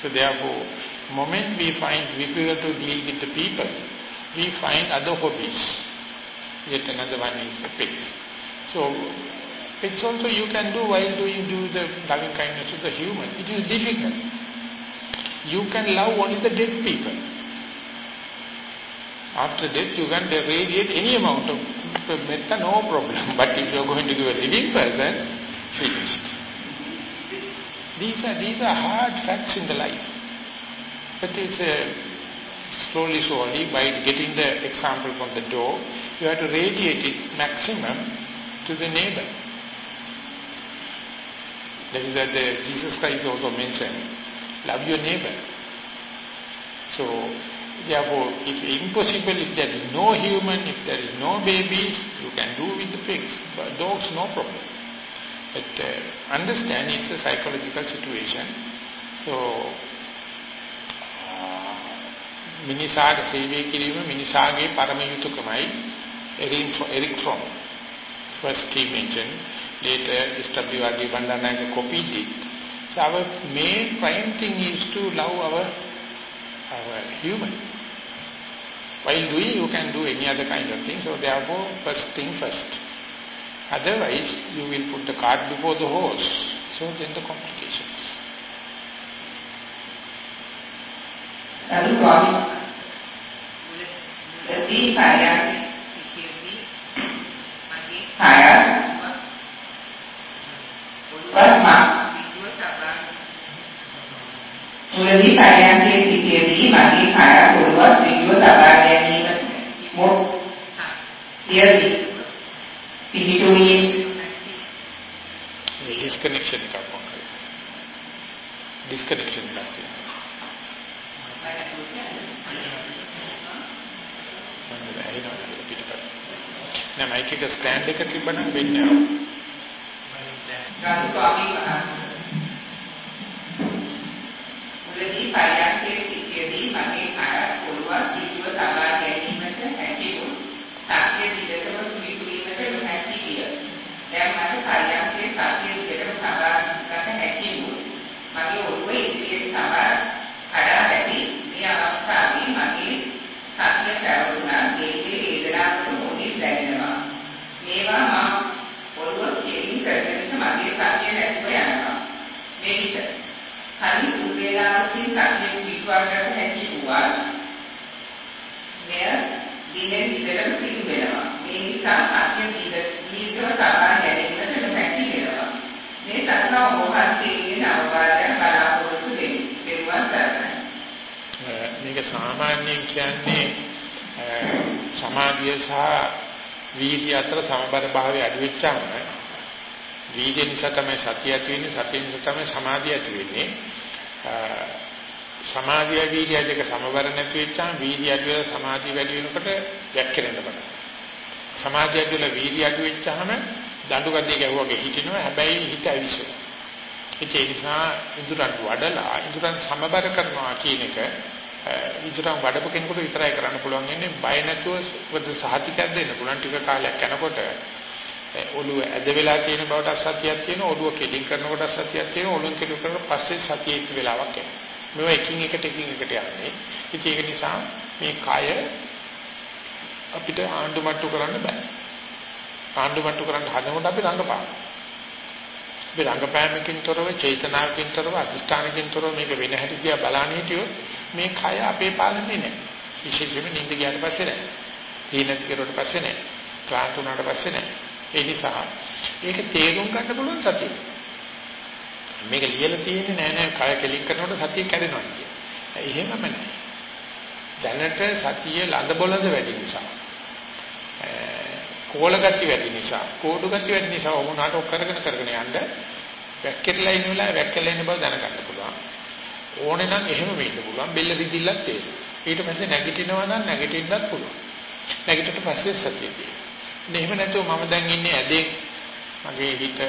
So therefore, moment we find difficult to deal with the people, we find other hobbies. Yet another one is pets. So, pets also you can do while doing do the loving kindness to the human. It is difficult. You can love only the dead people. After death you can radiate any amount of metta, no problem. But if you are going to give a living person, finished. These are, these are hard facts in the life. But it's slowly, slowly, by getting the example from the door, you have to radiate it maximum to the neighbor. That is that the Jesus Christ also mentioned, love your neighbor. So, therefore, if impossible, if there is no human, if there is no babies, you can do with the pigs. But dogs, no problem. But uh, understand it's a psychological situation. So, මිනිසාට සේවය කිරීම මිනිසාගේ පරම යුතුයකමයි Eric Fromm first he mentioned later S.W.R.D. Bandaranaike copied it So our main prime thing is to love our, our human. While doing, you can do any other kind of thing. So therefore, first thing first. Otherwise, you will put the cart before the horse. So then the complications. lalu suami jadi saya saya bermak Mulai saya yang dikiri mari saya berbuat video sabar yang ini mut clearly disconnection का मौका disconnection करते हैं නෑ mic එක stand එක තිබ්බනම් වෙන්නේ ගරු ස්වාමී වහන්සේ මුලදී කාර්යයේ සත්‍ය පිටවගත හැකි වුණා. මෙය දිනෙන් දිනට සිදු වෙනවා. මේ නිසා සත්‍ය දීර්ඝව සබා ගැනීමට නොහැකි වෙනවා. මේ තරම ඕහත්යෙන් අවවාදයක් බලාපොරොත්තු වෙන්නේ. ඒවත් තමයි. මේක සාමාන්‍යයෙන් කියන්නේ සමාධිය සහ වීර්ය අතර සමබර භාවය අඩු වෙච්චාම වීර්ය නිසා තමයි සතිය ඇති වෙන්නේ සතිය නිසා තමයි සමාධිය ඇති වෙන්නේ සමාධිය වීර්ය දෙක සමබර නැති වෙච්චාම වීර්ය අඩු වෙලා සමාධිය වැඩි වෙනකොට වැක්කිරෙන්න බලන්න සමාධිය අඩු වෙලා වීර්ය අඩු වෙච්චාම දඬු ගතිය ගැහුවාගේ හිටිනවා. හැබැයි හිත ඇවිස්සෙනවා ඒ නිසා ඉදurang වඩලා ඉදurang සමබර කරනවා කියන එක ඉදurang වඩපු කෙනෙකුට විතරයි කරන්න පුළුවන් ඉන්නේ බය නැතුව වද සහතිකයක් දෙන්න පුළුවන්. ටික කාලයක් යනකොට ඔළුව ඇද වෙලා තියෙන බවට සතියක් තියෙන ඔළුව කෙලින් කරනකොට සතියක් තියෙන ඔළුවෙන් කෙලින් කරනකොට පස්සේ සතිය එක්ක වෙලාවක් යනවා මේවා එකින් එකට එකින් එකට යන්නේ. ඉතින් ඒක නිසා මේ කය අපිට ආණ්ඩු මට්ටු කරන්න බෑ. ආණ්ඩු මට්ටු කරන්න හදනකොට අපි රංගපාන අපි රංගපෑමකින් තොරව චේතනාවකින් තොරව අධිෂ්ඨානකින් තොරව මේක වෙන හැටි දිහා බලන්න හිටියොත් මේ කය අපේ පාලනේ නෑ. විශේෂයෙන්ම නිින්ද ගියාට පස්සේ නෑ. තීනත් කෙරුවට පස්සේ නෑ. ක්ලාන්ත වුණාට පස්සේ නෑ. ඒ නිසා ඒක තේරුම් ගන්න පුළුවන් සතිය. මේක ලියලා තියෙන්නේ නෑ නෑ කය කෙලින් කරනකොට සතිය කැඩෙනවා කියන්නේ එහෙමම නෑ. දැනට සතිය ළඟ බොළඳ වැඩි නිසා කෝල ගති වැඩි නිසා කෝඩු ගති වැඩි නිසා වුණාට ඔක් කරගෙන කරගෙන යන්න වැක්කෙట్లా ඉන්න වෙලාවේ වැක්කෙලා ඉන්න බව දැනගන්න පුළුවන්. ඕනේ නම් එහෙම වෙන්න පුළුවන්. බෙල්ල රිදිල්ලක් තියෙනවා. ඊට පස්සේ නැගිටිනවා නම් නැගිටින්නත් පුළුවන්. නැගිටිට පස්සේ සතිය තියෙනවා. එහෙම නැතුව මම දැන් ඉන්නේ ඇදේ මගේ හිත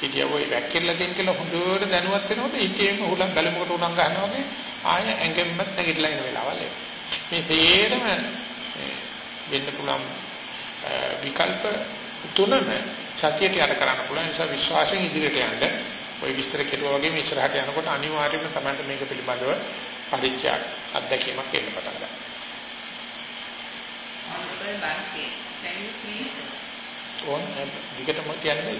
ඉතියව වැක්කෙලා තියෙන කියලා හොඳට දැනුවත් වෙනකොට හිතේම හුලං ගලමුකට උණන් ගන්නවා වගේ ආය ඇඟෙන්නත් නැගිටලා ඉන්න වෙලාවල් මේ තේරම වෙන්න පුළුවන් විකල්ප තුනම සතියට යට කරන්න පුළුවන්. නිසා විශ්වාසයෙන් ඉදිරියට යන්න. ওই විස්තර කෙරුවා වගේ මේ ඉස්සරහට යනකොට අනිවාර්යයෙන්ම තමයි මේක පිළිබඳව පරිචයක් අත්දැකීමක් එන්න පටන් ගන්නවා. ඕන විකටම කියන්නේ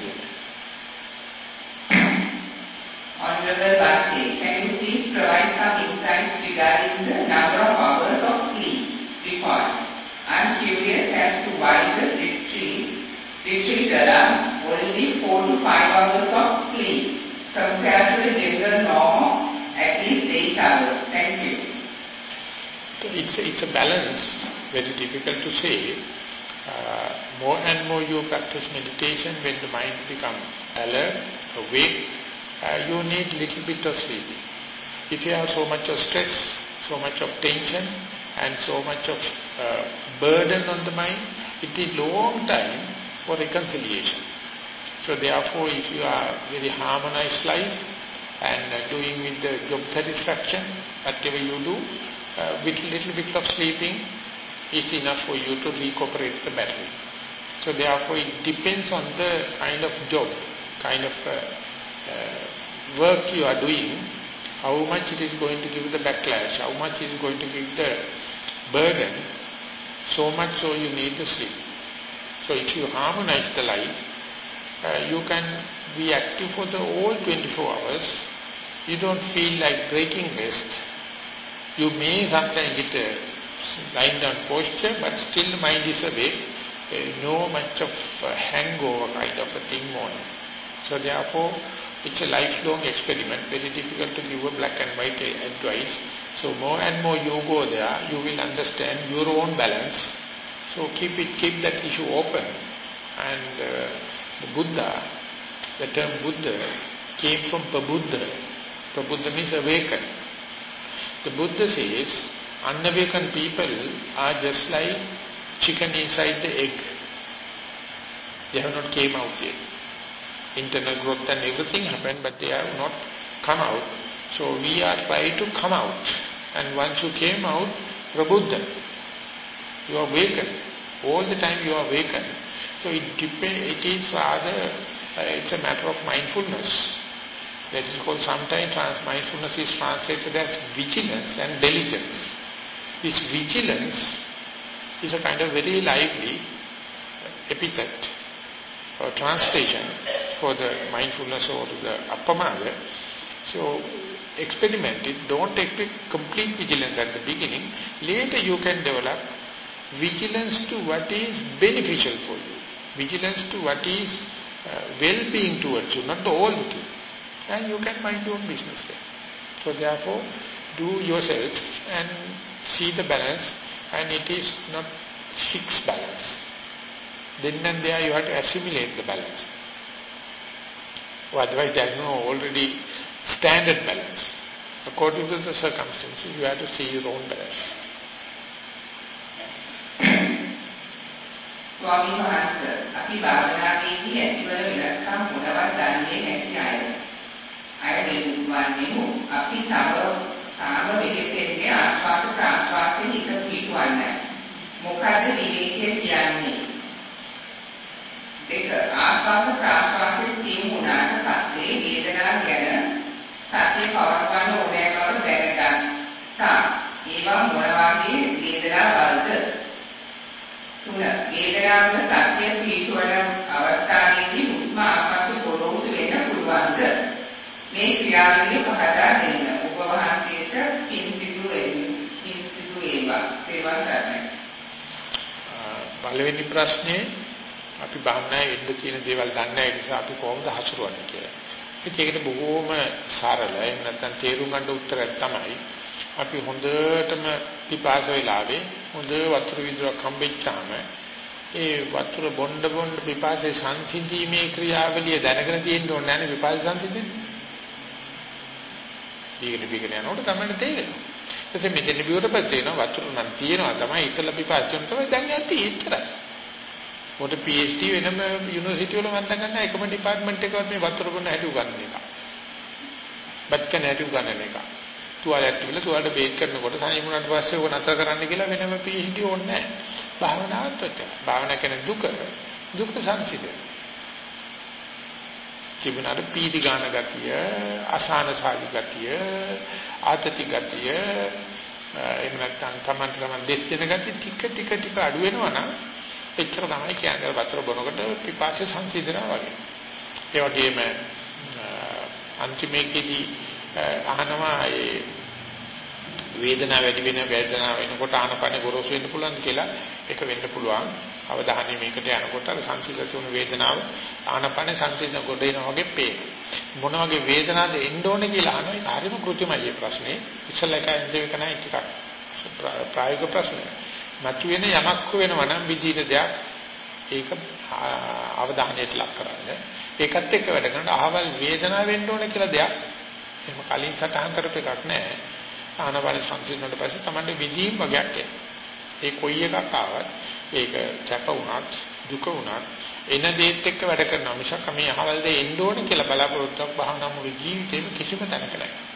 Honorable Bhante, can you please provide some insights regarding the number of hours of sleep required? I'm curious as to why the retreat, retreat allows only 4 to 5 hours of sleep compared to the general norm at least 8 hours. Thank you. It's, it's a balance, very difficult to say. Uh, more and more you practice meditation, when the mind becomes alert, awake, uh, you need little bit of sleeping. If you have so much of stress, so much of tension, and so much of uh, burden on the mind, it is long time for reconciliation. So therefore, if you are very harmonized life and uh, doing with the job satisfaction, whatever you do, uh, with little bit of sleeping is enough for you to recuperate the battery. So therefore, it depends on the kind of job, kind of uh, uh, work you are doing, how much it is going to give the backlash, how much it is going to give the burden, so much so you need the sleep. So if you harmonize the life, uh, you can be active for the whole 24 hours. You don't feel like breaking rest. You may sometimes get a lying down posture, but still mind is awake. Uh, no much of hangover kind of a thing morning. So therefore, it's a lifelong experiment, very difficult to give a black and white advice. So more and more you go there, you will understand your own balance. So keep it, keep that issue open. And uh, the Buddha, the term Buddha came from Pabuddha. Pabuddha means awaken. The Buddha says, unawakened people are just like chicken inside the egg. They have not came out yet internal growth and everything happened, but they have not come out. So we are trying to come out. And once you came out, Prabuddha, you are awakened. All the time you are awakened. So it, it is rather, uh, it's a matter of mindfulness. That is called sometimes mindfulness is translated as vigilance and diligence. This vigilance is a kind of very lively epithet or translation for the mindfulness or the appamada. So experiment it. Don't expect complete vigilance at the beginning. Later you can develop vigilance to what is beneficial for you. Vigilance to what is uh, well-being towards you, not the old thing. And you can mind your own business there. So therefore, do yourself and see the balance and it is not fixed balance then and there you have to assimilate the balance. otherwise there is no already standard balance. According to the circumstances, you have to see your own balance. Swami Maharaj अपनी भावना की ही ऐश्वर्य विरक्षा मोटावा जानने कैसे आए आए मान्य हूँ अपनी सावर सावर विवेक के आसपास का आसपास से निकट पीछे आना है मुखादि දෙක ආස්වාද ප්‍රාස්වාදයේ තියෙන උනාට පස්සේ වේදනාව ගැන සතිය පවත්වන්න ඕනෑ බව දැනගන්න. තා ඒවා මොන වගේ වේදනාවල්ද? තුන වේදනාවන සතිය පිටවන අවස්ථාවේදී මුස්ම ආපසු ගොරෝසු වෙන්න පුළුවන්ද? මේ ක්‍රියාවලිය පහදා දෙන්න. ඔබ වහන්සේට පින් සිදු වෙන්නේ. පින් සිදු වේවා. සේවා කරන්න. පළවෙනි ප්‍රශ්නේ අපි භාවනාවේ ඉන්න තියෙන දේවල් දන්නේ නැහැ නිසා අපි කොහොමද හසුරුවන්නේ කියලා. ඒකට බොහෝම සරල එහෙම නැත්නම් තේරුම් ගන්න උත්තරයක් තමයි අපි හොඳටම පිපාස වෙලාවේ හොඳ වතුර විදුරක් හම්බෙච්චාම ඒ වතුර බොණ්ඩ බොණ්ඩ පිපාසයේ සංසිඳීමේ ක්‍රියාවලිය දැනගෙන තියෙන්න ඕනේ නැහැ පිපාස සංසිඳෙන්නේ. ඊකට බීගෙන යනකොට තමයි තේරෙන්නේ. එතකොට මෙතන බියුවට පස්සේ වෙනවා වතුර නම් තියෙනවා තමයි ඉතලා පිපාස තමයි දැන් යන්නේ ඉච්චරයි. මොකද PhD වෙනම යුනිවර්සිටි වල මම දන්නේ එකම ඩිපාර්ට්මන්ට් එකකට මේ වතුර බොන්න හැටි උගන්වන එක. බත් කන හැටි උගන්වන එක. තුවාලයක් තිබිලා තුවාලට බේක් කරනකොට සනිමුණාට පස්සේ ඕක නතර කරන්න කියලා වෙනම PhD ඕනේ නැහැ. භාවනාවත් ඔච්චර. භාවනා කියන දුක දුක සංසිඳන. තිබුණාට පීති ගාන ගතිය, අසහන සාධි ගතිය, ආතති ගතිය, එහෙම නැත්නම් තමන් තමන් දෙස් දෙන ගතිය ටික ටික ටික අඩු වෙනවා නම් එච්චර තමයි කියන්නේ වතුර බොනකොට පිපාසය සංසිඳනවා වගේ. ඒ වගේම අන්තිමේකදී අහනවා ඒ වේදනාව වැඩි වෙන වේදනාව වෙනකොට ආනපන ගොරෝසු වෙන්න පුළුවන් කියලා ඒක වෙන්න පුළුවන්. අවධානය මේකට යනකොට අර සංසිඳ තුන වේදනාව ආනපන සංසිඳන කොට එනවා වගේ පේන. මොන වගේ වේදනාවද එන්න ඕනේ කියලා අහනවා. ඒක හරිම කෘත්‍යමයි ප්‍රශ්නේ. ඉස්සෙල්ලා එක ඉඳෙක නැහැ ටිකක් ප්‍රායෝගික ප්‍රශ්නයක්. මතුවෙන යමක් වෙනවා නම් විදින දෙයක් ඒක අවධානයට ලක් කරන්න. ඒකත් එක්ක වැඩ කරන අහවල් වේදනාව වෙන්න ඕන කියලා දෙයක් එහෙම කලින් සටහන් කරපු එකක් නැහැ. ආනපාන සංසිඳනට පස්සේ Tamande විදීම් වගේක් ඒ කොයි එකක් ආවත් ඒක සැප වුණත් දුක වුණත් එන දේත් එක්ක වැඩ කරනවා මිසක් මේ අහවල් දේ එන්න ඕන කියලා බලාපොරොත්තුවක් භාවනා මුළු ජීවිතේම කිසිම තැනක නැහැ.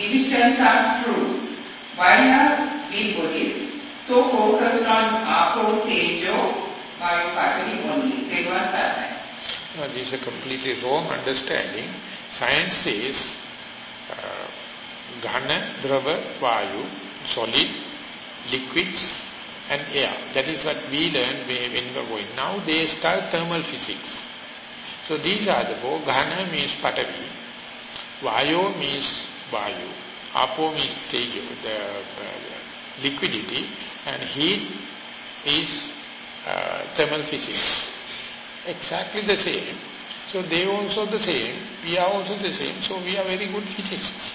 divisions are true. Are we Buddhists so focused on Apo, Tejo, Vayu, Patan only? They were no, this is a completely wrong understanding. Science says uh, Ghana, Drava, Vayu, solid, liquids and air. That is what we learned when we were going. Now they start thermal physics. So these are the four. Ghana means Patavi, Vayu means Vayu, Apo means Tejo, the uh, liquidity and heat is uh, thermal physics exactly the same. So they also the same, we are also the same, so we are very good physicists.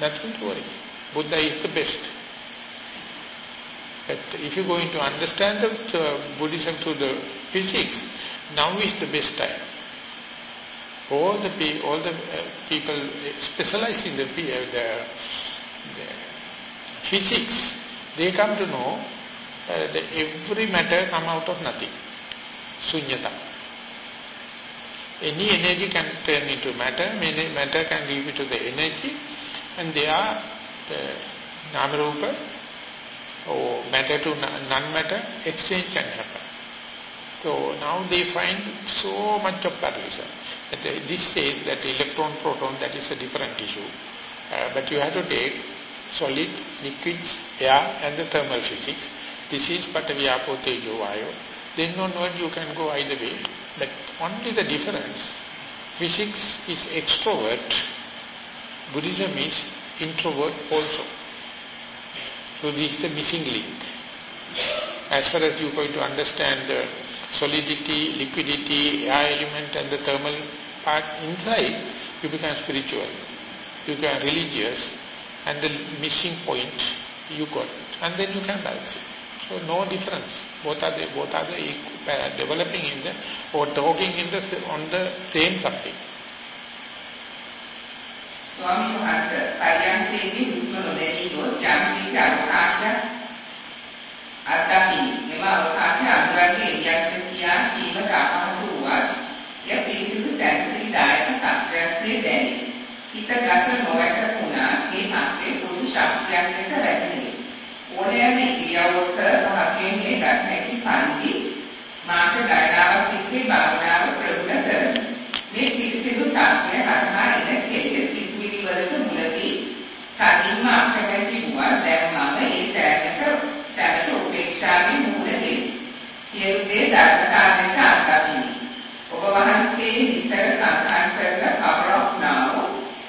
Nothing to worry. Buddha is the best. But if you're going to understand the uh, Buddhism through the physics, now is the best time. All the all the uh, people specialize in the, uh, the, the, physics, they come to know uh, that every matter come out of nothing. Sunyata. Any energy can turn into matter, any matter can give it to the energy, and they are the Namarupa or matter to non-matter, exchange can happen. So now they find so much of parallelism. Uh, this says that electron, proton, that is a different issue. Uh, but you have to take solid, liquids, air and the thermal physics. This is Pataviyapo Tejo Vayo. Then onward you can go either way. But only the difference, physics is extrovert, Buddhism is introvert also. So this is the missing link. As far as you're going to understand the solidity, liquidity, air element and the thermal part inside, you become spiritual, you become religious, and the missing point you got, and then you can balance it. So no difference. Both are the, both are the equal, uh, developing in the or talking in the on the same subject. Swami Bhakta, Paryansevi Vishnu Nodeli was Jamsi Charukhasha Atapi Nima කීමට අපහසු වුවත් එය පිළිසිදු සැනසීමදායක තත්ත්වයක්සේ දැනේ. හිත ගත නොවැටුණා මේ මාත්‍රේ පොදු ශක්තියක් ලෙස වැටහේ. ඕනෑම ඉරියව්වක මහත්යෙන් මේ ගන්නකි පන්ති මාක ගණනාවක් තිස්සේ භාවනාව ප්‍රගුණ කරමි. මේ පිළිසිදු තාක්ෂණය හරහා එන කෙලෙස් සිත්විලි වලට මුලදී කලින්ම අකමැති වුණා දැන් මම ඒ තැනට තැනට උපේක්ෂාවෙන් මුහුණ දෙමි. සියලු දේ ධර්මතාවයට අත්දකිමි. ඔබ වහන්සේ විතර සංකල්ප කරන කවරක් නාව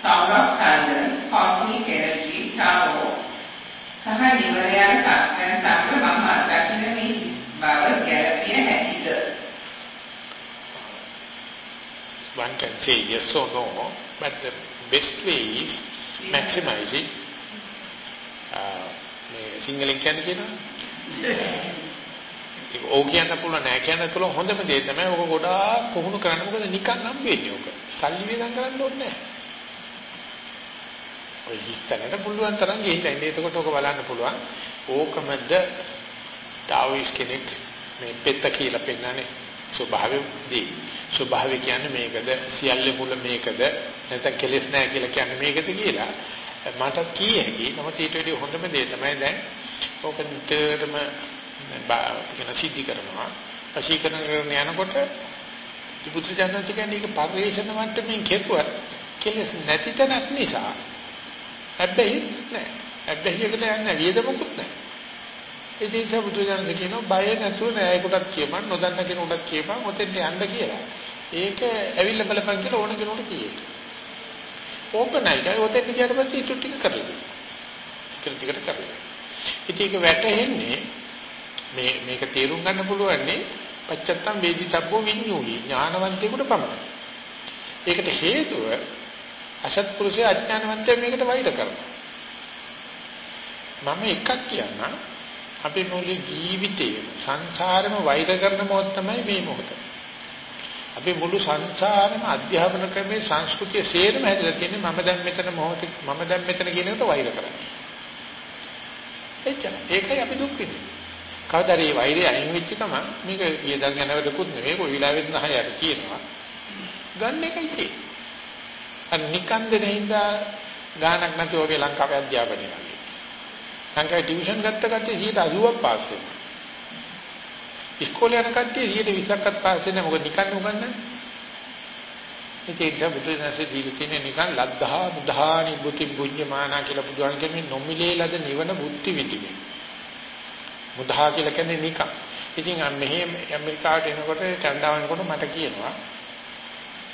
සවරක් කන්දන cosmic energy තාවෝ සහ නිවරයන් සත්‍යයන් සමග මම අත්දකින මේ බව ගැළපිය හැකිද? One can say yes or no, but the best way is maximizing. මේ සිංහලෙන් කියන්නේ කියනවා. ඒක ඕක කියන්න පුළුවන් නෑ කියන්න පුළුවන් හොඳම දේ තමයි ඕක ගොඩාක් පුහුණු කරන්න මොකද නිකන් හම් වෙන්නේ ඕක. සල්ලි වේදම් කරන්න ඕනේ නෑ. ඔය හිස්තැනට පුළුවන් තරම් ගිහින් ඉන්න. එතකොට ඔක බලන්න පුළුවන්. ඕකමද ඩාවිස් කෙනෙක් මේ පෙත්ත කියලා පෙන්නන්නේ ස්වභාවයේදී. ස්වභාවය කියන්නේ මේකද සියල්ල මුල මේකද නැත්නම් කෙලෙස් නැහැ කියලා කියන්නේ මේකද කියලා මට කිය හැකි. නමුත් ඊට වඩා හොඳම දේ තමයි දැන් ඕක නිතරම කියන සිද්ධි කරනවා. වශීකරණ කරන යනකොට බුදුචානන්ත කියන්නේ ඒක පරිේශන මට්ටමින් කෙරුවත් කෙලෙස් නැති තැනක් නිසා හැබැයි නෑ. හැබැයිකට යන්නේ වියදමකුත් නෑ. ඒ නිසා බුදුදහම කියනවා බය නැතුව නෑයකටත් කියපන් නොදන්න කෙනෙකුටත් කියපන් ඔතෙන් යන්න කියලා. ඒක ඇවිල්ලා බලපන් කියලා ඕන කෙනෙකුට කියයි. ඕපනයියි ඔතෙන් ගියාට පස්සේ ඊට ටික කරලා. ටික ටිකට කරලා. ඉතින් ඒක වැටෙන්නේ මේ මේක තේරුම් ගන්න පුළුවන්නේ පච්චත්තම් වේදිතබ්බෝ විඤ්ඤෝයි ඥානවන්තයෙකුට පමණයි. ඒකට හේතුව අසත්පුරුෂය අඥානවන්තය මේකට වෛර කරනවා. මම එකක් කියන්නම් අපේ මුළු ජීවිතේම සංසාරෙම වෛර කරන මොහොත තමයි මේ මොහොත. අපි මුළු සංසාරෙම අධ්‍යාපන ක්‍රමේ සංස්කෘතිය සේරම හැදලා තියෙන්නේ මම දැන් මෙතන මොහොතේ මම දැන් මෙතන කියන එකට වෛර කරන්නේ. එච්චර. ඒකයි අපි දුක් විඳින්නේ. කවදාද මේ වෛරය අයින් වෙච්ච ගමන් මේක ඊයදල් ගැනවදකුත් නෙවෙයි කොයි වෙලාවෙත් නහයට කියනවා. ගන්න එකයි තියෙන්නේ. අර නිකන් දෙනින්දා ගානක් නැතුව වගේ ලංකාවේ අධ්‍යාපනය වගේ. ලංකාවේ ටියුෂන් ගත්ත කට්ටිය 80ක් පාස් වෙනවා. ඉස්කෝලේ යන කට්ටිය 20ක්වත් පාස් වෙන්නේ මොකද නිකන් උගන්නන්නේ. ඉතින් ඒක බුදුරජාණන්සේ දීලා තියෙන නිකන් ලද්දා මුදානි බුති පුඤ්ඤමානා කියලා බුදුහාම කියන්නේ නොමිලේ ලද නිවන බුද්ධි විදිනේ. මුදා කියලා කියන්නේ නිකන්. ඉතින් මෙහෙ ඇමරිකාවට එනකොට කැනඩාවෙනකොට මට කියනවා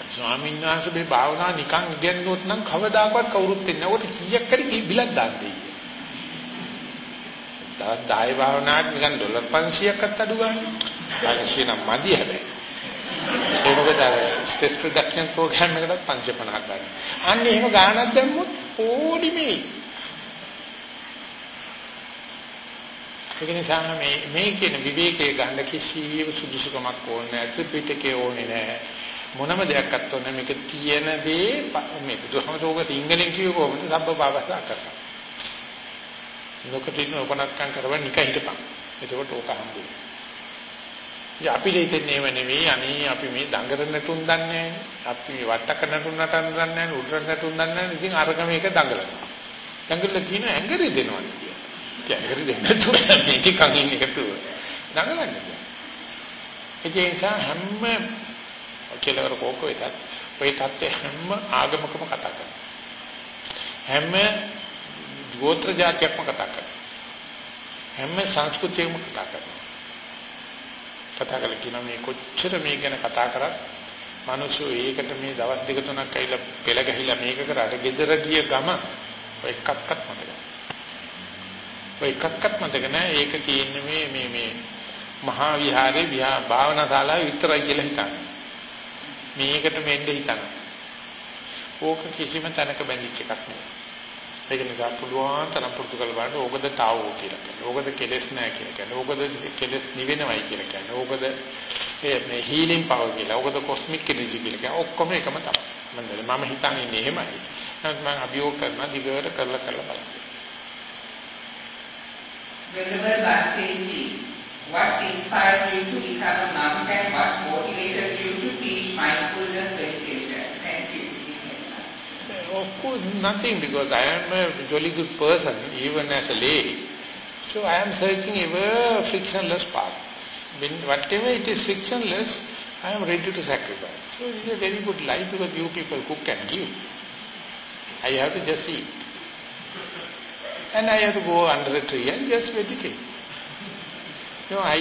ස්වාමීන් වහන්සේ මේ භාවනා නිකන් ඉගෙනුවොත් නම් කවදාකවත් කවුරුත් එන්නේ නැහැ. ඔකට කීයක් හරි බිලක් දාන්නේ. දාය භාවනාවට නිකන් ඩොලර් 500ක්වත් අඩු ගන්න. ඊට නම් මදි හැබැයි. ඒ මොකද අර ස්ට්‍රෙස් රිඩක්ෂන් ප්‍රෝග්‍රෑම් එකකට 550ක් ගන්න. අන්න එහෙම ගානක් දැම්මොත් ඕඩි ඒක නිසා මේ මේ කියන විවේකයේ ගන්න කිසිම සුදුසුකමක් ඕනේ නැහැ. ත්‍රිපිටකේ ඕනේ නැහැ. මොනම දෙයක්වත් ඕනේ මේක තියෙන දේ මේ බුදුහමසෝක සිංහලෙන් කියව කොහොමද සබ්බපාවසා කරා. ලෝකෙින් උපනත්කම් කරවන්න නිකන් හිටපන්. එතකොට ඕක හම්බුනේ. ඉතින් අපි දෙන්නේ ඒව නෙවෙයි අනේ අපි මේ දඟර නටුන් දන්නේ අපි මේ වට්ටක නටුන් නටන්න දන්නේ නැහැ උඩර නටුන් දන්නේ නැහැ ඉතින් අරක මේක දඟලනවා. දඟල කියන ඇඟරි දෙනවා කියන. ඉතින් ඇඟරි දෙන්න තුන මේක කමින් එකතු. දඟලන්නේ. ඒ නිසා හැම කෙලවර කෝක වෙතත් ඔය தත්ත්වය හැම ආගමකම කතා කරනවා. හැම ගෝත්‍ර જાතියක්ම කතා කරනවා. හැම සංස්කෘතියකම කතා කරනවා. කතා කරලා කියනවා මේ කොච්චර මේ ගැන කතා කරත් මිනිස්සු ඒකට මේ දවස් දෙක තුනක් ඇවිල්ලා පෙළ ගහිලා මේක කරාට gedara ගිය ගම ඔය එකක්වත් මතක ඔය එකක්වත් මතක නැහැ ඒක තියෙන්නේ මේ මේ මේ මහා විහාරේ විහා භාවනා ශාලාව විතරයි කියලා හිතන්නේ මේකට මෙන්න හිතනවා ඕක කිසිම තැනක බැඳිච්ච එකක් නෙවෙයි ඒක නිසා පුළුවන් තරම් පුරුදු කරලා බලන්න ඕකද තාවෝ කියලා කියන්නේ. ඕකද කෙලස් නැහැ කියලා කියන්නේ. ඕකද කෙලස් නිවෙනවයි කියලා කියන්නේ. ඕකද මේ හීලින් පවර් කියලා. ඕකද කොස්මික් එනර්ජි කියලා කියන්නේ. ඔක්කොම එකම තමයි. මම මම හිතන්නේ එහෙමයි. නමුත් මම අභියෝග කරන දිගට කරලා කරලා බලන්න. Venerable Bhakti what inspired you to become a monk and what motivated you to teach mindfulness meditation? Thank you. Of course, nothing because I am a jolly good person, even as a lay. So I am searching ever frictionless path. When whatever it is frictionless, I am ready to sacrifice. So it is a very good life because you people cook and give. I have to just eat. And I have to go under a tree and just meditate. You know, I,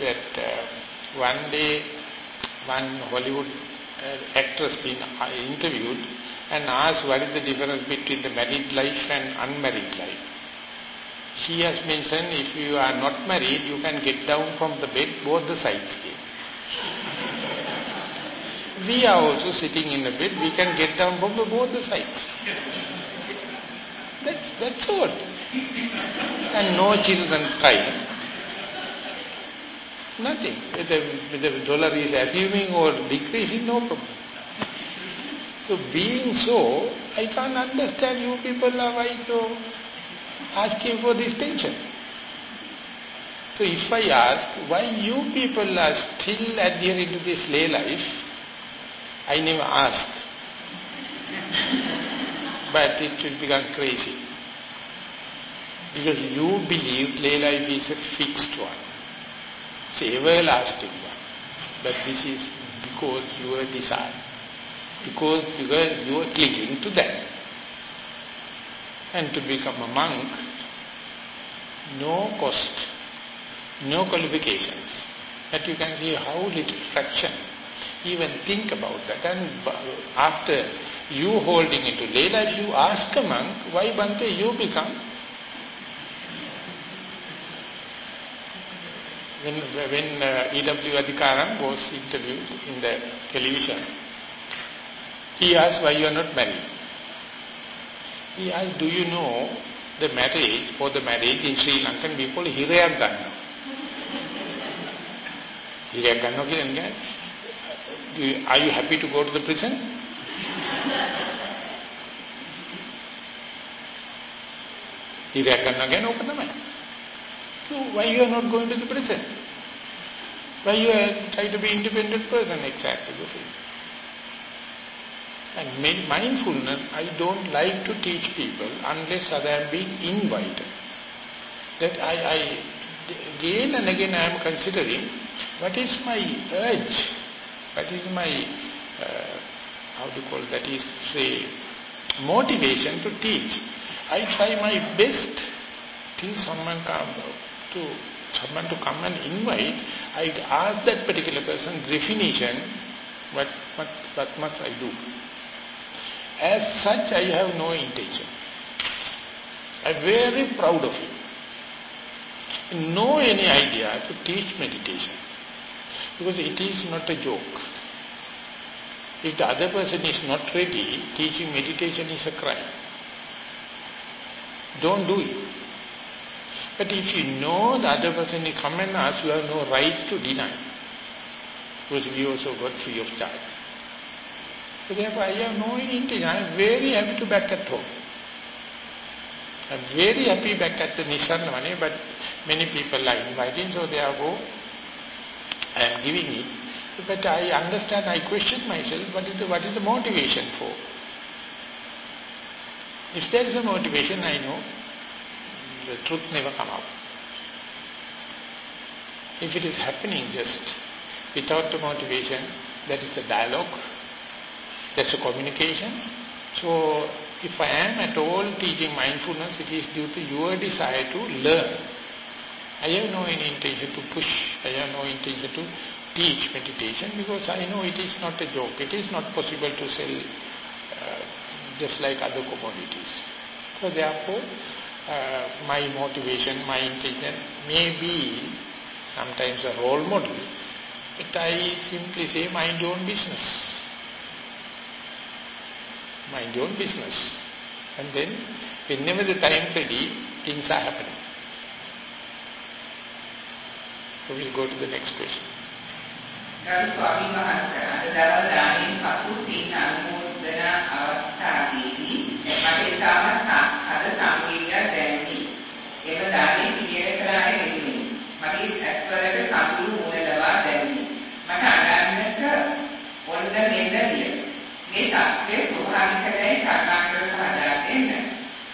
that uh, one day, one Hollywood uh, actress being uh, interviewed, and asked what is the difference between the married life and unmarried life. She has mentioned if you are not married, you can get down from the bed, both the sides we are also sitting in the bed, we can get down from the, both the sides. That's, that's all. And no children crying. Nothing. Whether the dollar is assuming or decreasing, no problem. So being so, I can't understand you people are why so asking for this tension. So if I ask why you people are still adhering to this lay life, I never ask. but it will become crazy. Because you believe lay life is a fixed one. It's everlasting one. But this is because your desire because, because you are clinging to that. And to become a monk, no cost, no qualifications. That you can see how little fraction. Even think about that. And after you holding into lay life, you ask a monk, why Bhante you become? When, when uh, E.W. Adhikaran was interviewed in the television, he asked why you are not married. He asked, do you know the marriage or the marriage in Sri Lankan people, Hirayak Dhanna. Are you happy to go to the prison? ඉරයක් ගන්නවා කියන්නේ ඕක තමයි. So why you are not going to the prison? Why you are try to be independent person? Exactly the same. And mindfulness, I don't like to teach people unless I am being invited. That I, I again and again I am considering what is my urge, what is my, uh, how do you call that is, say, motivation to teach. I try my best till someone come to someone to come and invite, I ask that particular person definition, what, what, what must I do? As such, I have no intention. I am very proud of you. No any idea to teach meditation. Because it is not a joke. If the other person is not ready, teaching meditation is a crime. Don't do it. But if you know the other person will come and ask, you have no right to deny. Because we also got free of charge. So therefore I have no intention. I am very happy to back at home. I am very happy back at the Nissan money, but many people are inviting, so therefore I am giving it. But I understand, I question myself, what is the, what is the motivation for? If there is a motivation, I know the truth never come out. If it is happening just without the motivation, that is a dialogue, that's a communication. So, if I am at all teaching mindfulness, it is due to your desire to learn. I have no intention to push, I have no intention to teach meditation because I know it is not a joke. It is not possible to sell uh, just like other commodities. So therefore, uh, my motivation, my intention may be sometimes a role model, but I simply say mind your own business. Mind your own business. And then, whenever the time ready, things are happening. So we'll go to the next question. ගරු ස්වාමීන් වහන්සේ අද දවල් දාණයෙන් පසු පින් අනුමෝදන අවස්ථාවේදී මට ඉතාමත් අද සංවේගයක් දැනුනි. එම දාණය පිළියෙල කළා නෙමෙයි. මගේ ඇස්වලට සතුරු මුලලවා දැනුනි. මට අඩන්නට ඔන්න මෙන්න විය. මේ තත්ත්වයේ ස්වභාවිකයි කරුණාකර පහදා දෙන්න.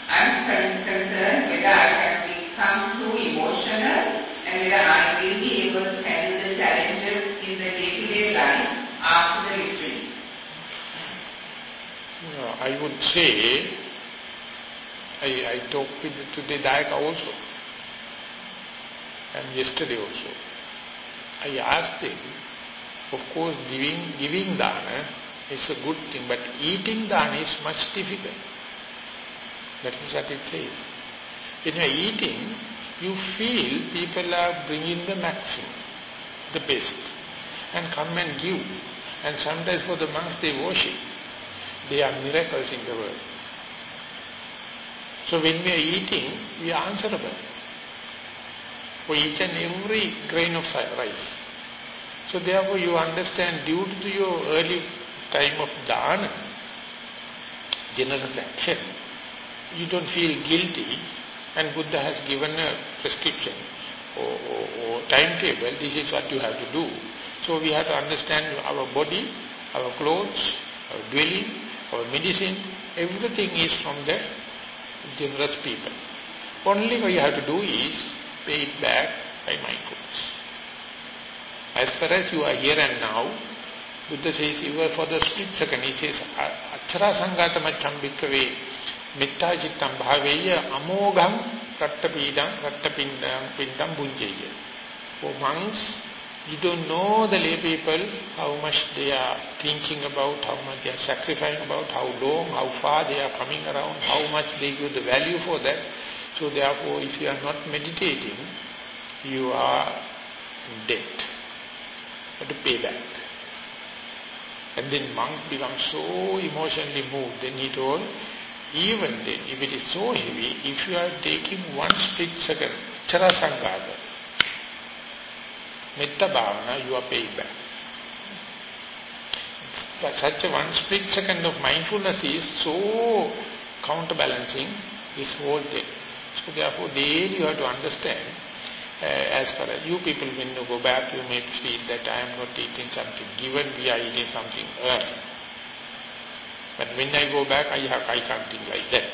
I'm concerned whether I can become too emotional and whether I will be able to handle the challenges the day-to-day -day life after the retreat. No, I would say I, I talked with today Dayak also and yesterday also. I asked him, of course giving, giving dana is a good thing, but eating dana is much difficult. That is what it says. When you are eating, you feel people are bringing the maximum, the best, and come and give. And sometimes for the monks they worship. They are miracles in the world. So when we are eating, we are answerable for each and every grain of rice. So therefore you understand due to your early time of dana, generous action, you don't feel guilty and Buddha has given a prescription or, or, or timetable, this is what you have to do. So we have to understand our body, our clothes, our dwelling, our medicine, everything is from the generous people. Only what you have to do is pay it back by my mindfulness. As far as you are here and now, Buddha says, even for the split second, he says, Achara sangatamacham bhikkhave mitta chittam bhaveya amogham rattapidam rattapindam pindam bunjeya. For monks, you don't know the lay people, how much they are thinking about, how much they are sacrificing about, how long, how far they are coming around, how much they give the value for that. So therefore, if you are not meditating, you are debt. You have to pay back. And then monk becomes so emotionally moved, then he told, even then, if it is so heavy, if you are taking one split second, chara sangata, Metta bhavana, you are paying back. such a one split second of mindfulness is so counterbalancing this whole thing. So therefore daily you have to understand uh, as far as you people when you go back you may feel that I am not eating something given we are eating something earned. But when I go back I have I can't think like that.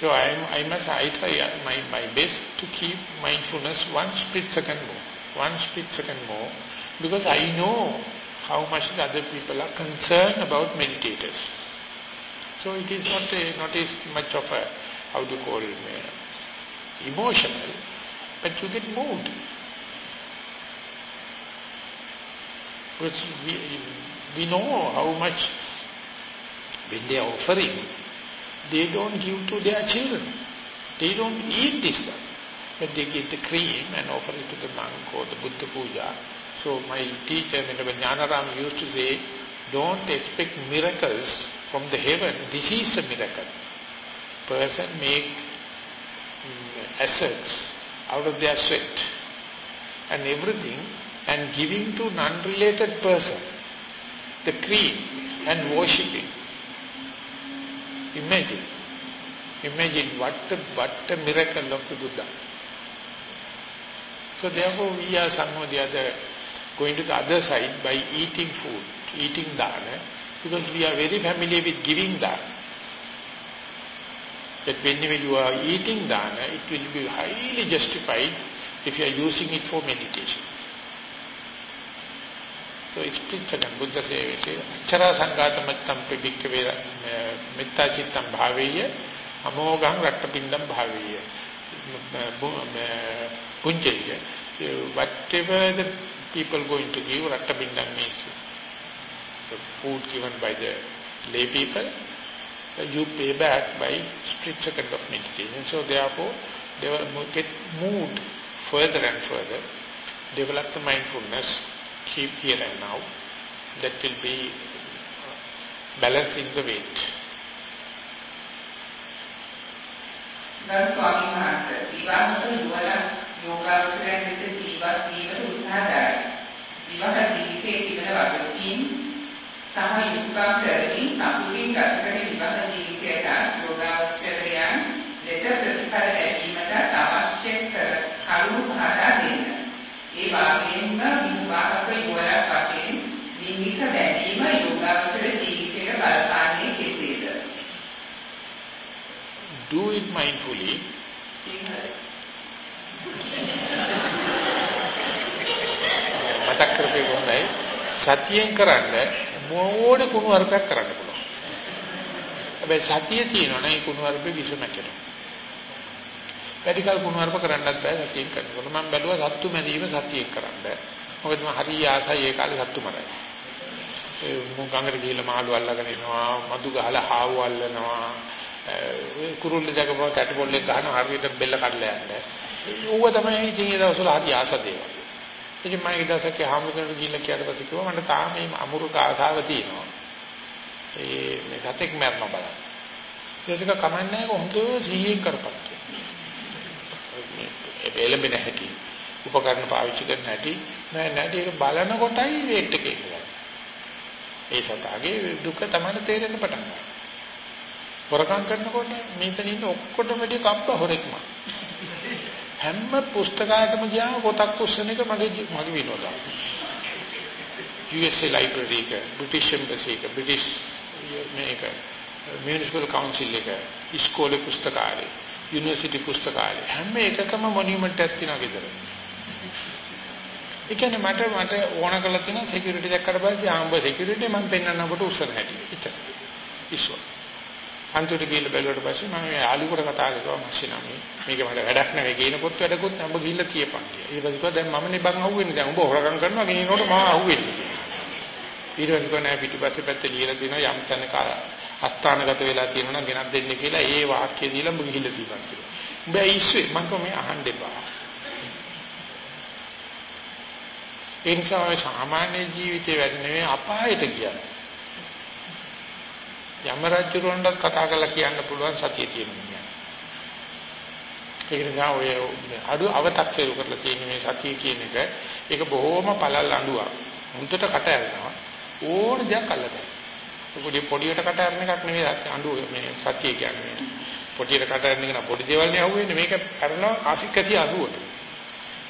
So I, am, I must I try my, my best to keep mindfulness one split second more, one split second more because I know how much the other people are concerned about meditators. So it is not a, not as much of a, how do you call it, uh, emotional, but you get moved. Because we, we know how much, when they are offering, they don't give to their children. They don't eat this stuff. But they get the cream and offer it to the monk or the Buddha Puja so my teacher, Jnanaram, used to say, don't expect miracles from the heaven. This is a miracle. Person make um, assets out of their sweat and everything and giving to non-related person the cream and worshipping. Imagine. Imagine what a, what a miracle of the Buddha. So therefore we are some or the other going to the other side by eating food, eating dana, because we are very familiar with giving dana. That whenever you are eating dana, it will be highly justified if you are using it for meditation. So it's Pritchagan, Buddha says, Achara Sangatamattam Pibhikkhave Mitta Chittam Bhaveya Amogham Rattapindam Bhaveya punjaya, whatever the people going to give, rattabindam means the food given by the lay people, you pay back by stricter kind of meditation. So therefore, they will get moved further and further, develop the mindfulness, keep here and now, that will be uh, balancing the weight. Garu Swami Master, Vivaha Yuvala යෝගාවචරයන් වෙත ජීවත් වීමට උත්සාහ දරයි. විවාහ ජීවිතයේ තිබෙන වගකීම් සහ යුතුකම් කරමින් සතුටින් ගත කරන විවාහ ජීවිතයට යෝගාවචරයන් ලෙස ප්‍රතිඵල ලැබීමට අවශ්‍ය කරුණු පහදා දෙන්න. ඒ වගේම විවාහක යුවලක් වශයෙන් ලිංගික බැඳීම යෝගාවචර ජීවිතයට බලපාන්නේ කෙසේද? Do it mindfully. මතක් කරපේ කොහොමයි සතියෙන් කරන්න මොෝඩ කුණු අරපයක් කරන්න පුළුවන්. හැබැයි සතිය තියෙනවා නම් ඒ කුණු අරපේ විසම කරනවා. වැඩිකල් කුණු අරප කරන්නත් බෑ සතියෙන් කරනකොට මම බැලුවා සත්තු මැදීම සතියෙන් කරන්න. මොකද මම හරි ආසයි ඒ කාලේ සත්තු මරයි. ඒ මු ගඟට ගිහලා මාළු අල්ලගෙන එනවා, මදු ගහලා හාවු අල්ලනවා. කුරුල්ල දැකපුව කැටපොල්ලෙක් ගහනවා හරියට බෙල්ල කඩලා යන්නේ. ඌව තමයි ඉතින් ඒ දවස්වල හරි ආස දේවල්. ඉතින් මම ඒ දවසක හාමුදුරනේ ගිහිල්ලා කියාට පස්සේ කිව්වා මට තාම මේ අමුරු කාසාව තියෙනවා. ඒ මේ සතෙක් මරන බලන්න. ඒකක කමන්නේ හොඳ සීයෙන් කරපන් මේ එළඹෙන හැටි උපකරණ පාවිච්චි කරන හැටි නෑ නැටි ඒක බලන කොටයි වේට් එකේ ඉන්නවා. ඒ සතාගේ දුක තමයි තේරෙන්න පටන් ගන්නවා. හොරකම් කරනකොට මේතන ඉන්න ඔක්කොටම වැඩි කම්ප හොරෙක්ම. හැම පුස්තකයකම ගියාම පොතක් පුස්සන එක මගේ මගේ විනෝදය. USA library එක, British embassy එක, British මේක, municipal council එක, ඉස්කෝලේ පුස්තකාලේ, university පුස්තකාලේ හැම එකකම මොනියුමන්ට් එකක් තියෙනවා ගෙදර. ඒ කියන්නේ මට මට ඕන කරලා තියෙන security දැක්කට පස්සේ ආම්බ security මම පෙන්වන්න අපට උස්සන හැටි. එච්චර. ඉස්සෝ. අන්තිමට ගිහිල්ලා බැලුවට පස්සේ මම මේ ආලිකුට කතා කරලා මස්සිනා මේ මේක මට වැඩක් නෙවෙයි කියනකොට වැඩකුත් නැඹ ගිහිල්ලා තියපන් කියලා. ඊට පස්සේ කිව්වා දැන් මම නේ බං අහුවෙන්නේ දැන් උඹ හොරගම් කරනවා ගෙනිනකොට මම අහුවෙන්නේ. ඊට පස්සේ කිව්වා නෑ පිටිපස්සේ පැත්තේ ලියලා තියෙනවා යම් තැනක අස්ථානගත වෙලා තියෙනවා නම් ගෙනත් දෙන්න කියලා ඒ වාක්‍ය දීලා උඹ ගිහිල්ලා තියපන් කියලා. උඹ ඉස්සේ මං කොහොම අහන්න එපා. ඒ නිසා සාමාන්‍ය ජීවිතේ වැඩ නෙවෙයි අපායට කියන්නේ. යම රජුරවන්ට කතා කරලා කියන්න පුළුවන් සතිය තියෙනවා. ඒක නිසා ඔය අඩු අව탁සේරු කරලා තියෙන මේ සතිය කියන එක ඒක බොහොම පළල් අඬුවක්. මුන්ට කට ඇරෙනවා. ඕන දෙයක් අල්ලතයි. පොඩි පොඩියට කට අරන එකක් නෙවෙයි අඬු මේ සත්‍ය කියන්නේ. පොඩියට කට අරන එක පොඩි දේවල් නේ අහුවෙන්නේ මේක අරනවා ආසිකති 80ට.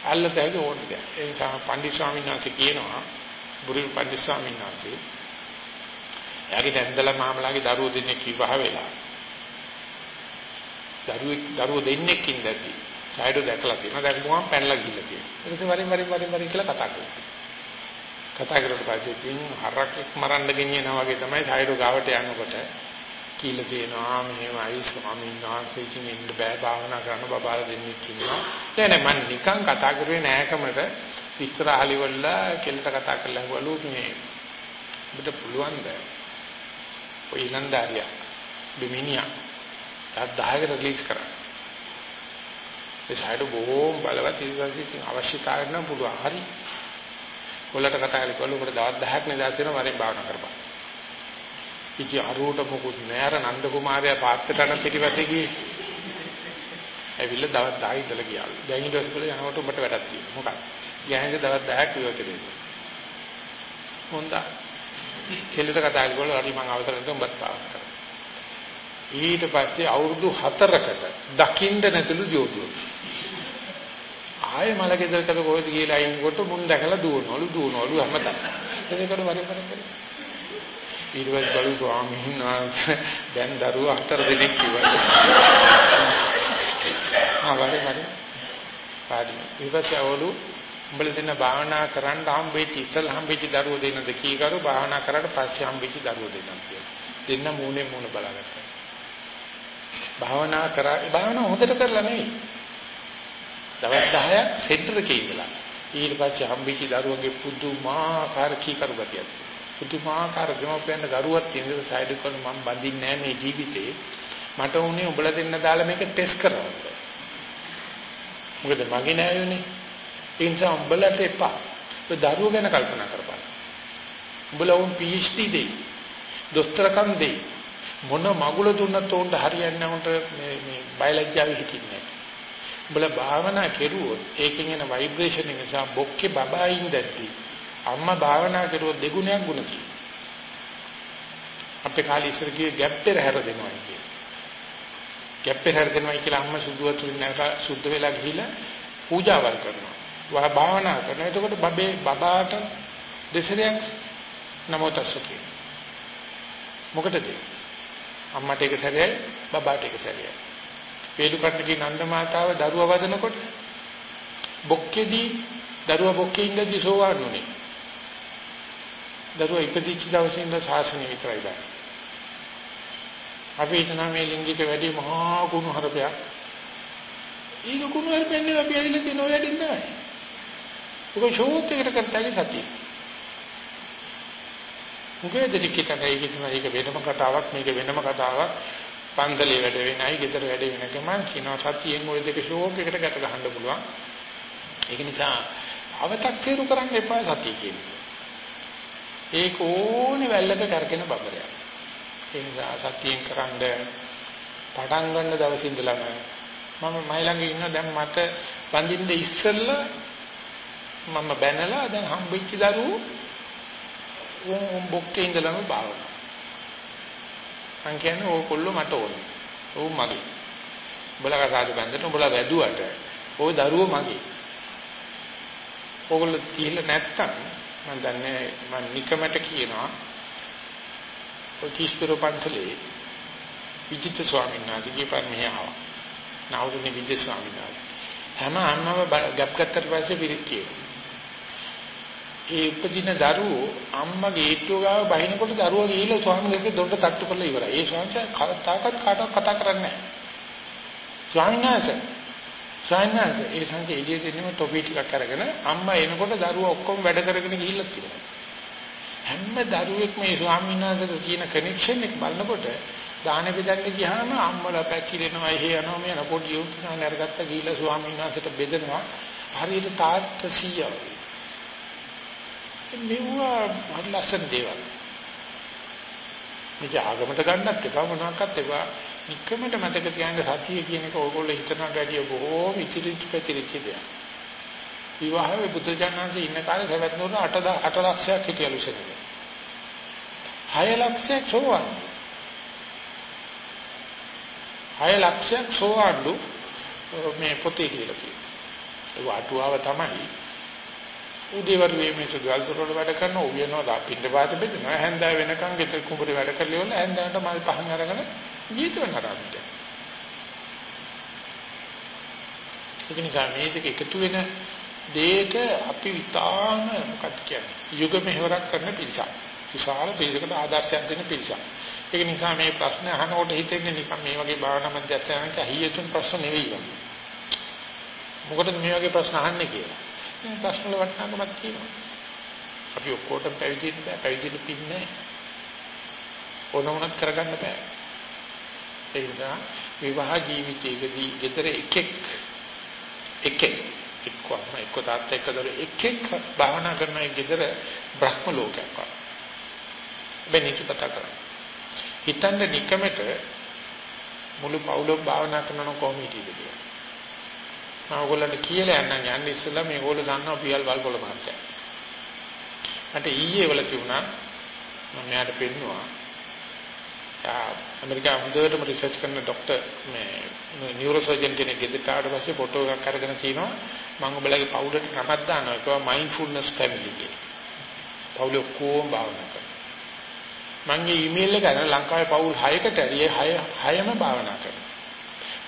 අල්ලතයි ඕන දෙයක්. ඒ නිසා පණ්ඩිත ස්වාමීන් වහන්සේ කියනවා බුරුල් පණ්ඩිත ස්වාමීන් වහන්සේ එයාගේ දැන්දලා මාමලාගේ දරුවෝ දෙන්නෙක් විවාහ වෙලා. දරුවෙක් දරුවෝ දෙන්නෙක් ඉඳදී සයිඩෝ දැකලා තියෙනවා. දැක්කම පැනලා ගිහිල්ලා තියෙනවා? ඊට පස්සේ වරින් වරින් වරින් වරින් කියලා කතා කරනවා කතා කරලා පස්සේ තින් හරක්ෙක් මරන්න ගෙනියනවා වගේ තමයි සයිඩෝ ගාවට යනකොට කියලා තියෙනවා. මෙහෙමයි ස්වාමීන් වහන්සේ ඉතින් ඉන්න බෑ. භාවනා කරන්න බබාලා දෙන්නෙක් ඉන්නවා. නෑ නෑ මම නිකන් කතා කරුවේ නෑකමට විස්තර අහලිවලා කෙල්ලට කතා කරලා හවලු මේ ඔබට පුළුවන්ද? ඔය ඊලන්දාරියා බිමිනියා තත් 10කට රිලීස් කරා. ඒ සයිඩ් බොහොම බලවත් ඉතින් අවශ්‍යතාවය නම් පුළුවන්. හරි. කොල්ලට කතා කරලා කොල්ල උඹට දවස් 10ක් නිදාස් වෙනවා වරෙන් භාවනා කරපන්. ඉති අරූට මොකුත් නෑර නන්ද කුමාරයා පාත්‍රටන පිටිපස්සේ ගියේ. ඇවිල්ලා දවස් 10 ඉඳලා ගියා. දැන් ඊට පස්සේ යනකොට උඹට වැඩක් තියෙනවා. මොකක්ද? ගෑනිට දවස් 10ක් විවෘත වෙනවා. හොඳයි කෙල්ලට කතා කරලා හරි මම අවසර දෙන්න උඹත් පාස් කරා. ඊට පස්සේ අවුරුදු 4කට දකින්න නැතුළු ජෝඩුව. ආයෙ මල ගෙදරකට කොහෙද කියලා අයින්කොට මුන් දැකලා දුවනවලු දුවනවලු හැමතැන. ඒකට වරේ වරේ කරේ. ඊට පස්සේ බලු ස්වාමීන් වහන්සේ දැන් දරුවා හතර දෙනෙක් කිව්වා. ආ වරේ වරේ. පාඩි. ඊපස්සේ අවලු උඹලා දෙන්න භාවනා කරන්න හම්බෙච්ච ඉස්සල් හම්බෙච්ච දරුවෝ දෙන්නද කීකරු භාවනා කරාට පස්සේ හම්බෙච්ච දරුවෝ දෙන්නද කියලා. දෙන්න මූණේ මූණ බලාගත්තා. භාවනා කරා භාවනා හොඳට කරලා නෙවෙයි. දවස් 10ක් සෙන්ටර් එකේ ඉඳලා ඊට පස්සේ හම්බෙච්ච දරුවගේ පුදුමාකාර කීකරු ගතියක්. පුදුමාකාර දෙමව්පියන් දරුවක් තියෙන සයිඩ් එක මම බඳින්නේ නැහැ මේ ජීවිතේ. මට උනේ උඹලා දෙන්න දාලා මේක ටෙස්ට් කරන්න. මොකද මගේ නෑයෝනේ ඒ නිසා උඹලට එපා. ඔය දරුවෝ ගැන කල්පනා කරපන්. උඹලා උන් PhD දෙයි. දොස්තරකම් දෙයි. මොන මගුල දුන්නත් උන්ට හරියන්නේ නැහැ මේ මේ බයලජ්ජාවේ හිටින්නේ. උඹලා භාවනා කෙරුවොත් ඒකෙන් එන ভাইබ්‍රේෂන් එක නිසා බොක්කේ බබායින් දැක්ටි. අම්මා භාවනා කරුවොත් දෙගුණයක් ගුණ තියෙනවා. අපේ කාලේ ඉස්සර කියේ ගැප් පෙරහැර දෙනවා කියේ. ගැප් පෙරහැර දෙනවා කියලා අම්මා සුදු වතුරින් නැවත සුද්ධ වෙලා ගිහිලා පූජාවල් කරනවා. භාවනා කරනවා. එතකොට බබේ බබාට දෙසරයක් නමෝ තස්ස කියන. මොකටද? අම්මට එක සැරයයි බබාට එක සැරයයි. වේලු කට්ටකී නන්ද මාතාව දරුවා වදනකොට බොක්කේදී දරුවා බොක්කේ ඉඳදී සෝවාන් වුණේ. දරුවා ඉපදිච්ච දවසේ ඉඳලා ශාසනය විතරයි බෑ. අපි හිතන මේ ලිංගික වැඩි මහා කුණු හරපයක්. ඊක කුණු හරපෙන්නේ අපි ඇවිල්ලා තියෙන ඔය වැඩින් තමයි. ඒක ෂෝට් එකට කරතයි සතිය. මුගේ දෙලිකිටකයි කියනවා ඒක වෙනම කතාවක් මේක වෙනම කතාවක්. පන්සලේ වැඩ වෙනයි, ගෙදර වැඩ වෙනකම කියනවා සතියෙන් ওই දෙක ෂෝක් එකට ගැට ගහන්න පුළුවන්. ඒක නිසා අව탁සීරු කරන්න එපා සතිය කියන්නේ. ඒක ඕනේ වැල්ලක කරගෙන බබරයක්. ඒ නිසා සතියෙන් කරන්ඩ පටන් ගන්න දවසේ ඉඳලම මම මයි ළඟ ඉන්න දැන් මට වඳින්න ඉස්සෙල්ලා මම බැනලා දැන් හම්බෙච්ච දරුවෝ උන් බොක්කේ ඉඳලම බාවනවා. මං කියන්නේ ඕකොල්ලෝ මට ඕනේ. ඕ මගේ. උඹලා කතාද බැන්දට උඹලා වැදුවට ඕ දරුවෝ මගේ. ඕගොල්ලෝ කියලා නැත්තම් මම දන්නේ මම නිකමට කියනවා ඔය කිස්පිර පන්සලේ විචිත්‍ර ස්වාමීන් වහන්සේගේ පරිමේහව. නාවුරුනි විජේ ස්වාමීන් වහන්සේ. හැම අම්මව ගැප් ගත්තට පස්සේ පිළිත් කියනවා. ඒ උපදින දරුවෝ අම්මගේ ඊට්ටුව ගාව බහිනකොට දරුවා ගිහිල්ලා ස්වාමීන්ගේ දොරට තට්ටු කරලා ඉවරයි. ඒ ස්වාමීන් කතාකත් කාටවත් කතා කරන්නේ නැහැ. ස්වාමීන් වහන්සේ ස්වාමීන් වහන්සේ ඒ සංසේ එළියේ දෙන්නම ටොපි ටිකක් අරගෙන අම්මා එනකොට දරුවා ඔක්කොම වැඩ කරගෙන ගිහිල්ලා තියෙනවා. හැම දරුවෙක් මේ ස්වාමීන් වහන්සේට තියෙන කනෙක්ෂන් එක බලනකොට දාන බෙදන්න ගියාම අම්මලා පැකිලෙනවා එහෙ යනවා මේ පොඩි උන්නා නරගත්ත ගිහිල්ලා ස්වාමීන් වහන්සේට බෙදනවා. හරියට තාත්තා සීයා මෙවුවා හරි ලස්සන දේවල්. මේක ආගමට ගන්නත් එපා මොනවාක්වත් එපා. නිකමට මතක තියාගන්න සතිය කියන එක ඕගොල්ලෝ හිතනට වැඩිය බොහෝම ඉතිරිච්ච පැතිරිච්ච දෙයක්. විවාහයේ පුදුජානන්සේ ඉන්න කාලේ සවැත් නුවර 8 8 ලක්ෂයක් හිටියලු සෙනඟ. 6 ලක්ෂයක් සෝවන්. 6 ලක්ෂයක් සෝවන්ලු මේ පොතේ කියලා කියනවා. ඒ අටුවාව තමයි උදේවරුේ මේ සුදුල් දොරවල වැඩ කරන උයනවා පිට පාත බෙදනවා හැන්දෑව වෙනකන් ගෙදර කුඹුරේ වැඩ කරලා ඉවරලා හැන්දෑවට මල් පහන් අරගෙන ජීවිතේ නරඹන්න. ඒ නිසා මේ දෙක එකතු වෙන දෙයක අපි විතාම මොකක්ද කියන්නේ යුග මෙහෙවරක් කරන පිරිසක්. විශාල පිරිසකට ආදර්ශයක් දෙන පිරිසක්. ඒක නිසා මේ ප්‍රශ්න අහනකොට හිතෙන්නේ නිකන් මේ වගේ භාවනා මධ්‍යස්ථානක අහියතුන් ප්‍රශ්න නෙවෙයි වගේ. මොකටද මේ වගේ ප්‍රශ්න අහන්නේ කියලා. මේ ප්‍රශ්න වල වටිනාකමක් තියෙනවා. අපි ඔක්කොටම පැවිදිින් බෑ පැවිදිින් පින්නේ ඕනෝනක් කරගන්න බෑ. ඒ නිසා විවාහ ජීවිතයේදී ගෙදර එකෙක් එකෙක් එක්කම එක්ක තාත්තා එක්ක දරු එකෙක් භාවනා කරන ගෙදර බ්‍රහ්ම ලෝකයක් වගේ. බෙනිට කතා කරා. හිතන්න නිකමට මුළු පවුලම භාවනා කරන කොහොම හිටියද කියලා. මම ඔයගොල්ලන්ට කියලා යන්නම් යන්නේ ඉස්සෙල්ලා මේගොල්ලෝ දන්නවා පියල් වල්කොල මාත්‍යා. මට ඊයේ වල තිබුණා මම මෙයාට පෙන්නුවා. ආ ඇමරිකාව හොඳටම රිසර්ච් කරන ડોක්ටර් මේ නියුරෝසර්ජන් කෙනෙක් ගෙදරට ආවට පස්සේ ෆොටෝ එකක් අරගෙන තිනවා මම ඔයාලගේ පවුලට නමක් දානවා ඒකවා මයින්ඩ්ෆුල්නස් ෆැමිලි කියලා. පවුලේ කොහොම භාවනා කරනවා. මගේ ඊමේල් එක අරන් ලංකාවේ පවුල් 6කට ඇරියේ 6 6ම භාවනා කරනවා.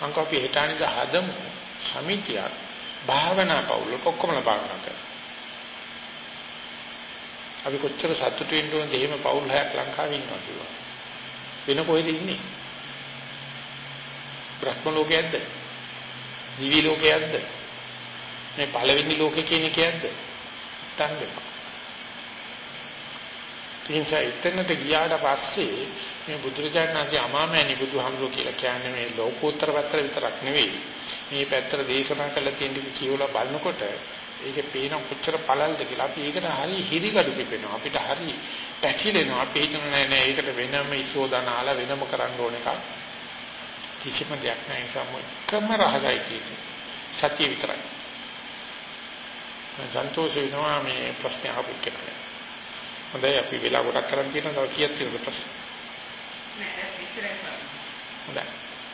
මම කෝ අපි හිතානිද හදමු සමිතියක් භාවනා පවුල් ඔක්කොමලා භාවනා කරනවා. අපි කොච්චර සතුටු වෙන්න ඕනද එහෙම පවුල් 6ක් ලංකාවේ ඉන්නවා කියලා. වෙන කොහෙද ඉන්නේ? බ්‍රහ්ම ලෝකයේද? දිවි ලෝකයේද? මේ පළවෙනි ලෝකේ කියන එකයේද? තංගපා. නිසා එතනට ගියාට පස්සේ මේ බුදුරජාණන් වහන්සේ අමාමෑණි බුදුහාමුදුරුවෝ කියලා කියන්නේ මේ ලෝකෝත්තර පැත්තට විතරක් නෙවෙයි. මේ පැත්තට දේශනා කළ තියෙන ටික කියවලා බලනකොට ඒකේ පේන කොච්චර පළල්ද කියලා අපි ඒකට හරි හිරිගඩු පිපෙනවා. අපිට හරි පැකිලෙනවා. අපි හිතන නෑ නෑ ඒකට වෙනම ඉසෝදානාලා වෙනම කරන්න ඕන එකක්. කිසිම දෙයක් නෑ ඒ සම්මුඛම රහසයි තියෙන්නේ. සත්‍ය විතරයි. සන්තෝෂ වෙනවා මේ ප්‍රශ්න අහපු කෙනා. හොඳයි අපි වෙලා ගොඩක් කරන් තියෙනවා තව කීයක් තියෙනවද ප්‍රශ්න? නෑ ඉස්සරහ. හොඳයි.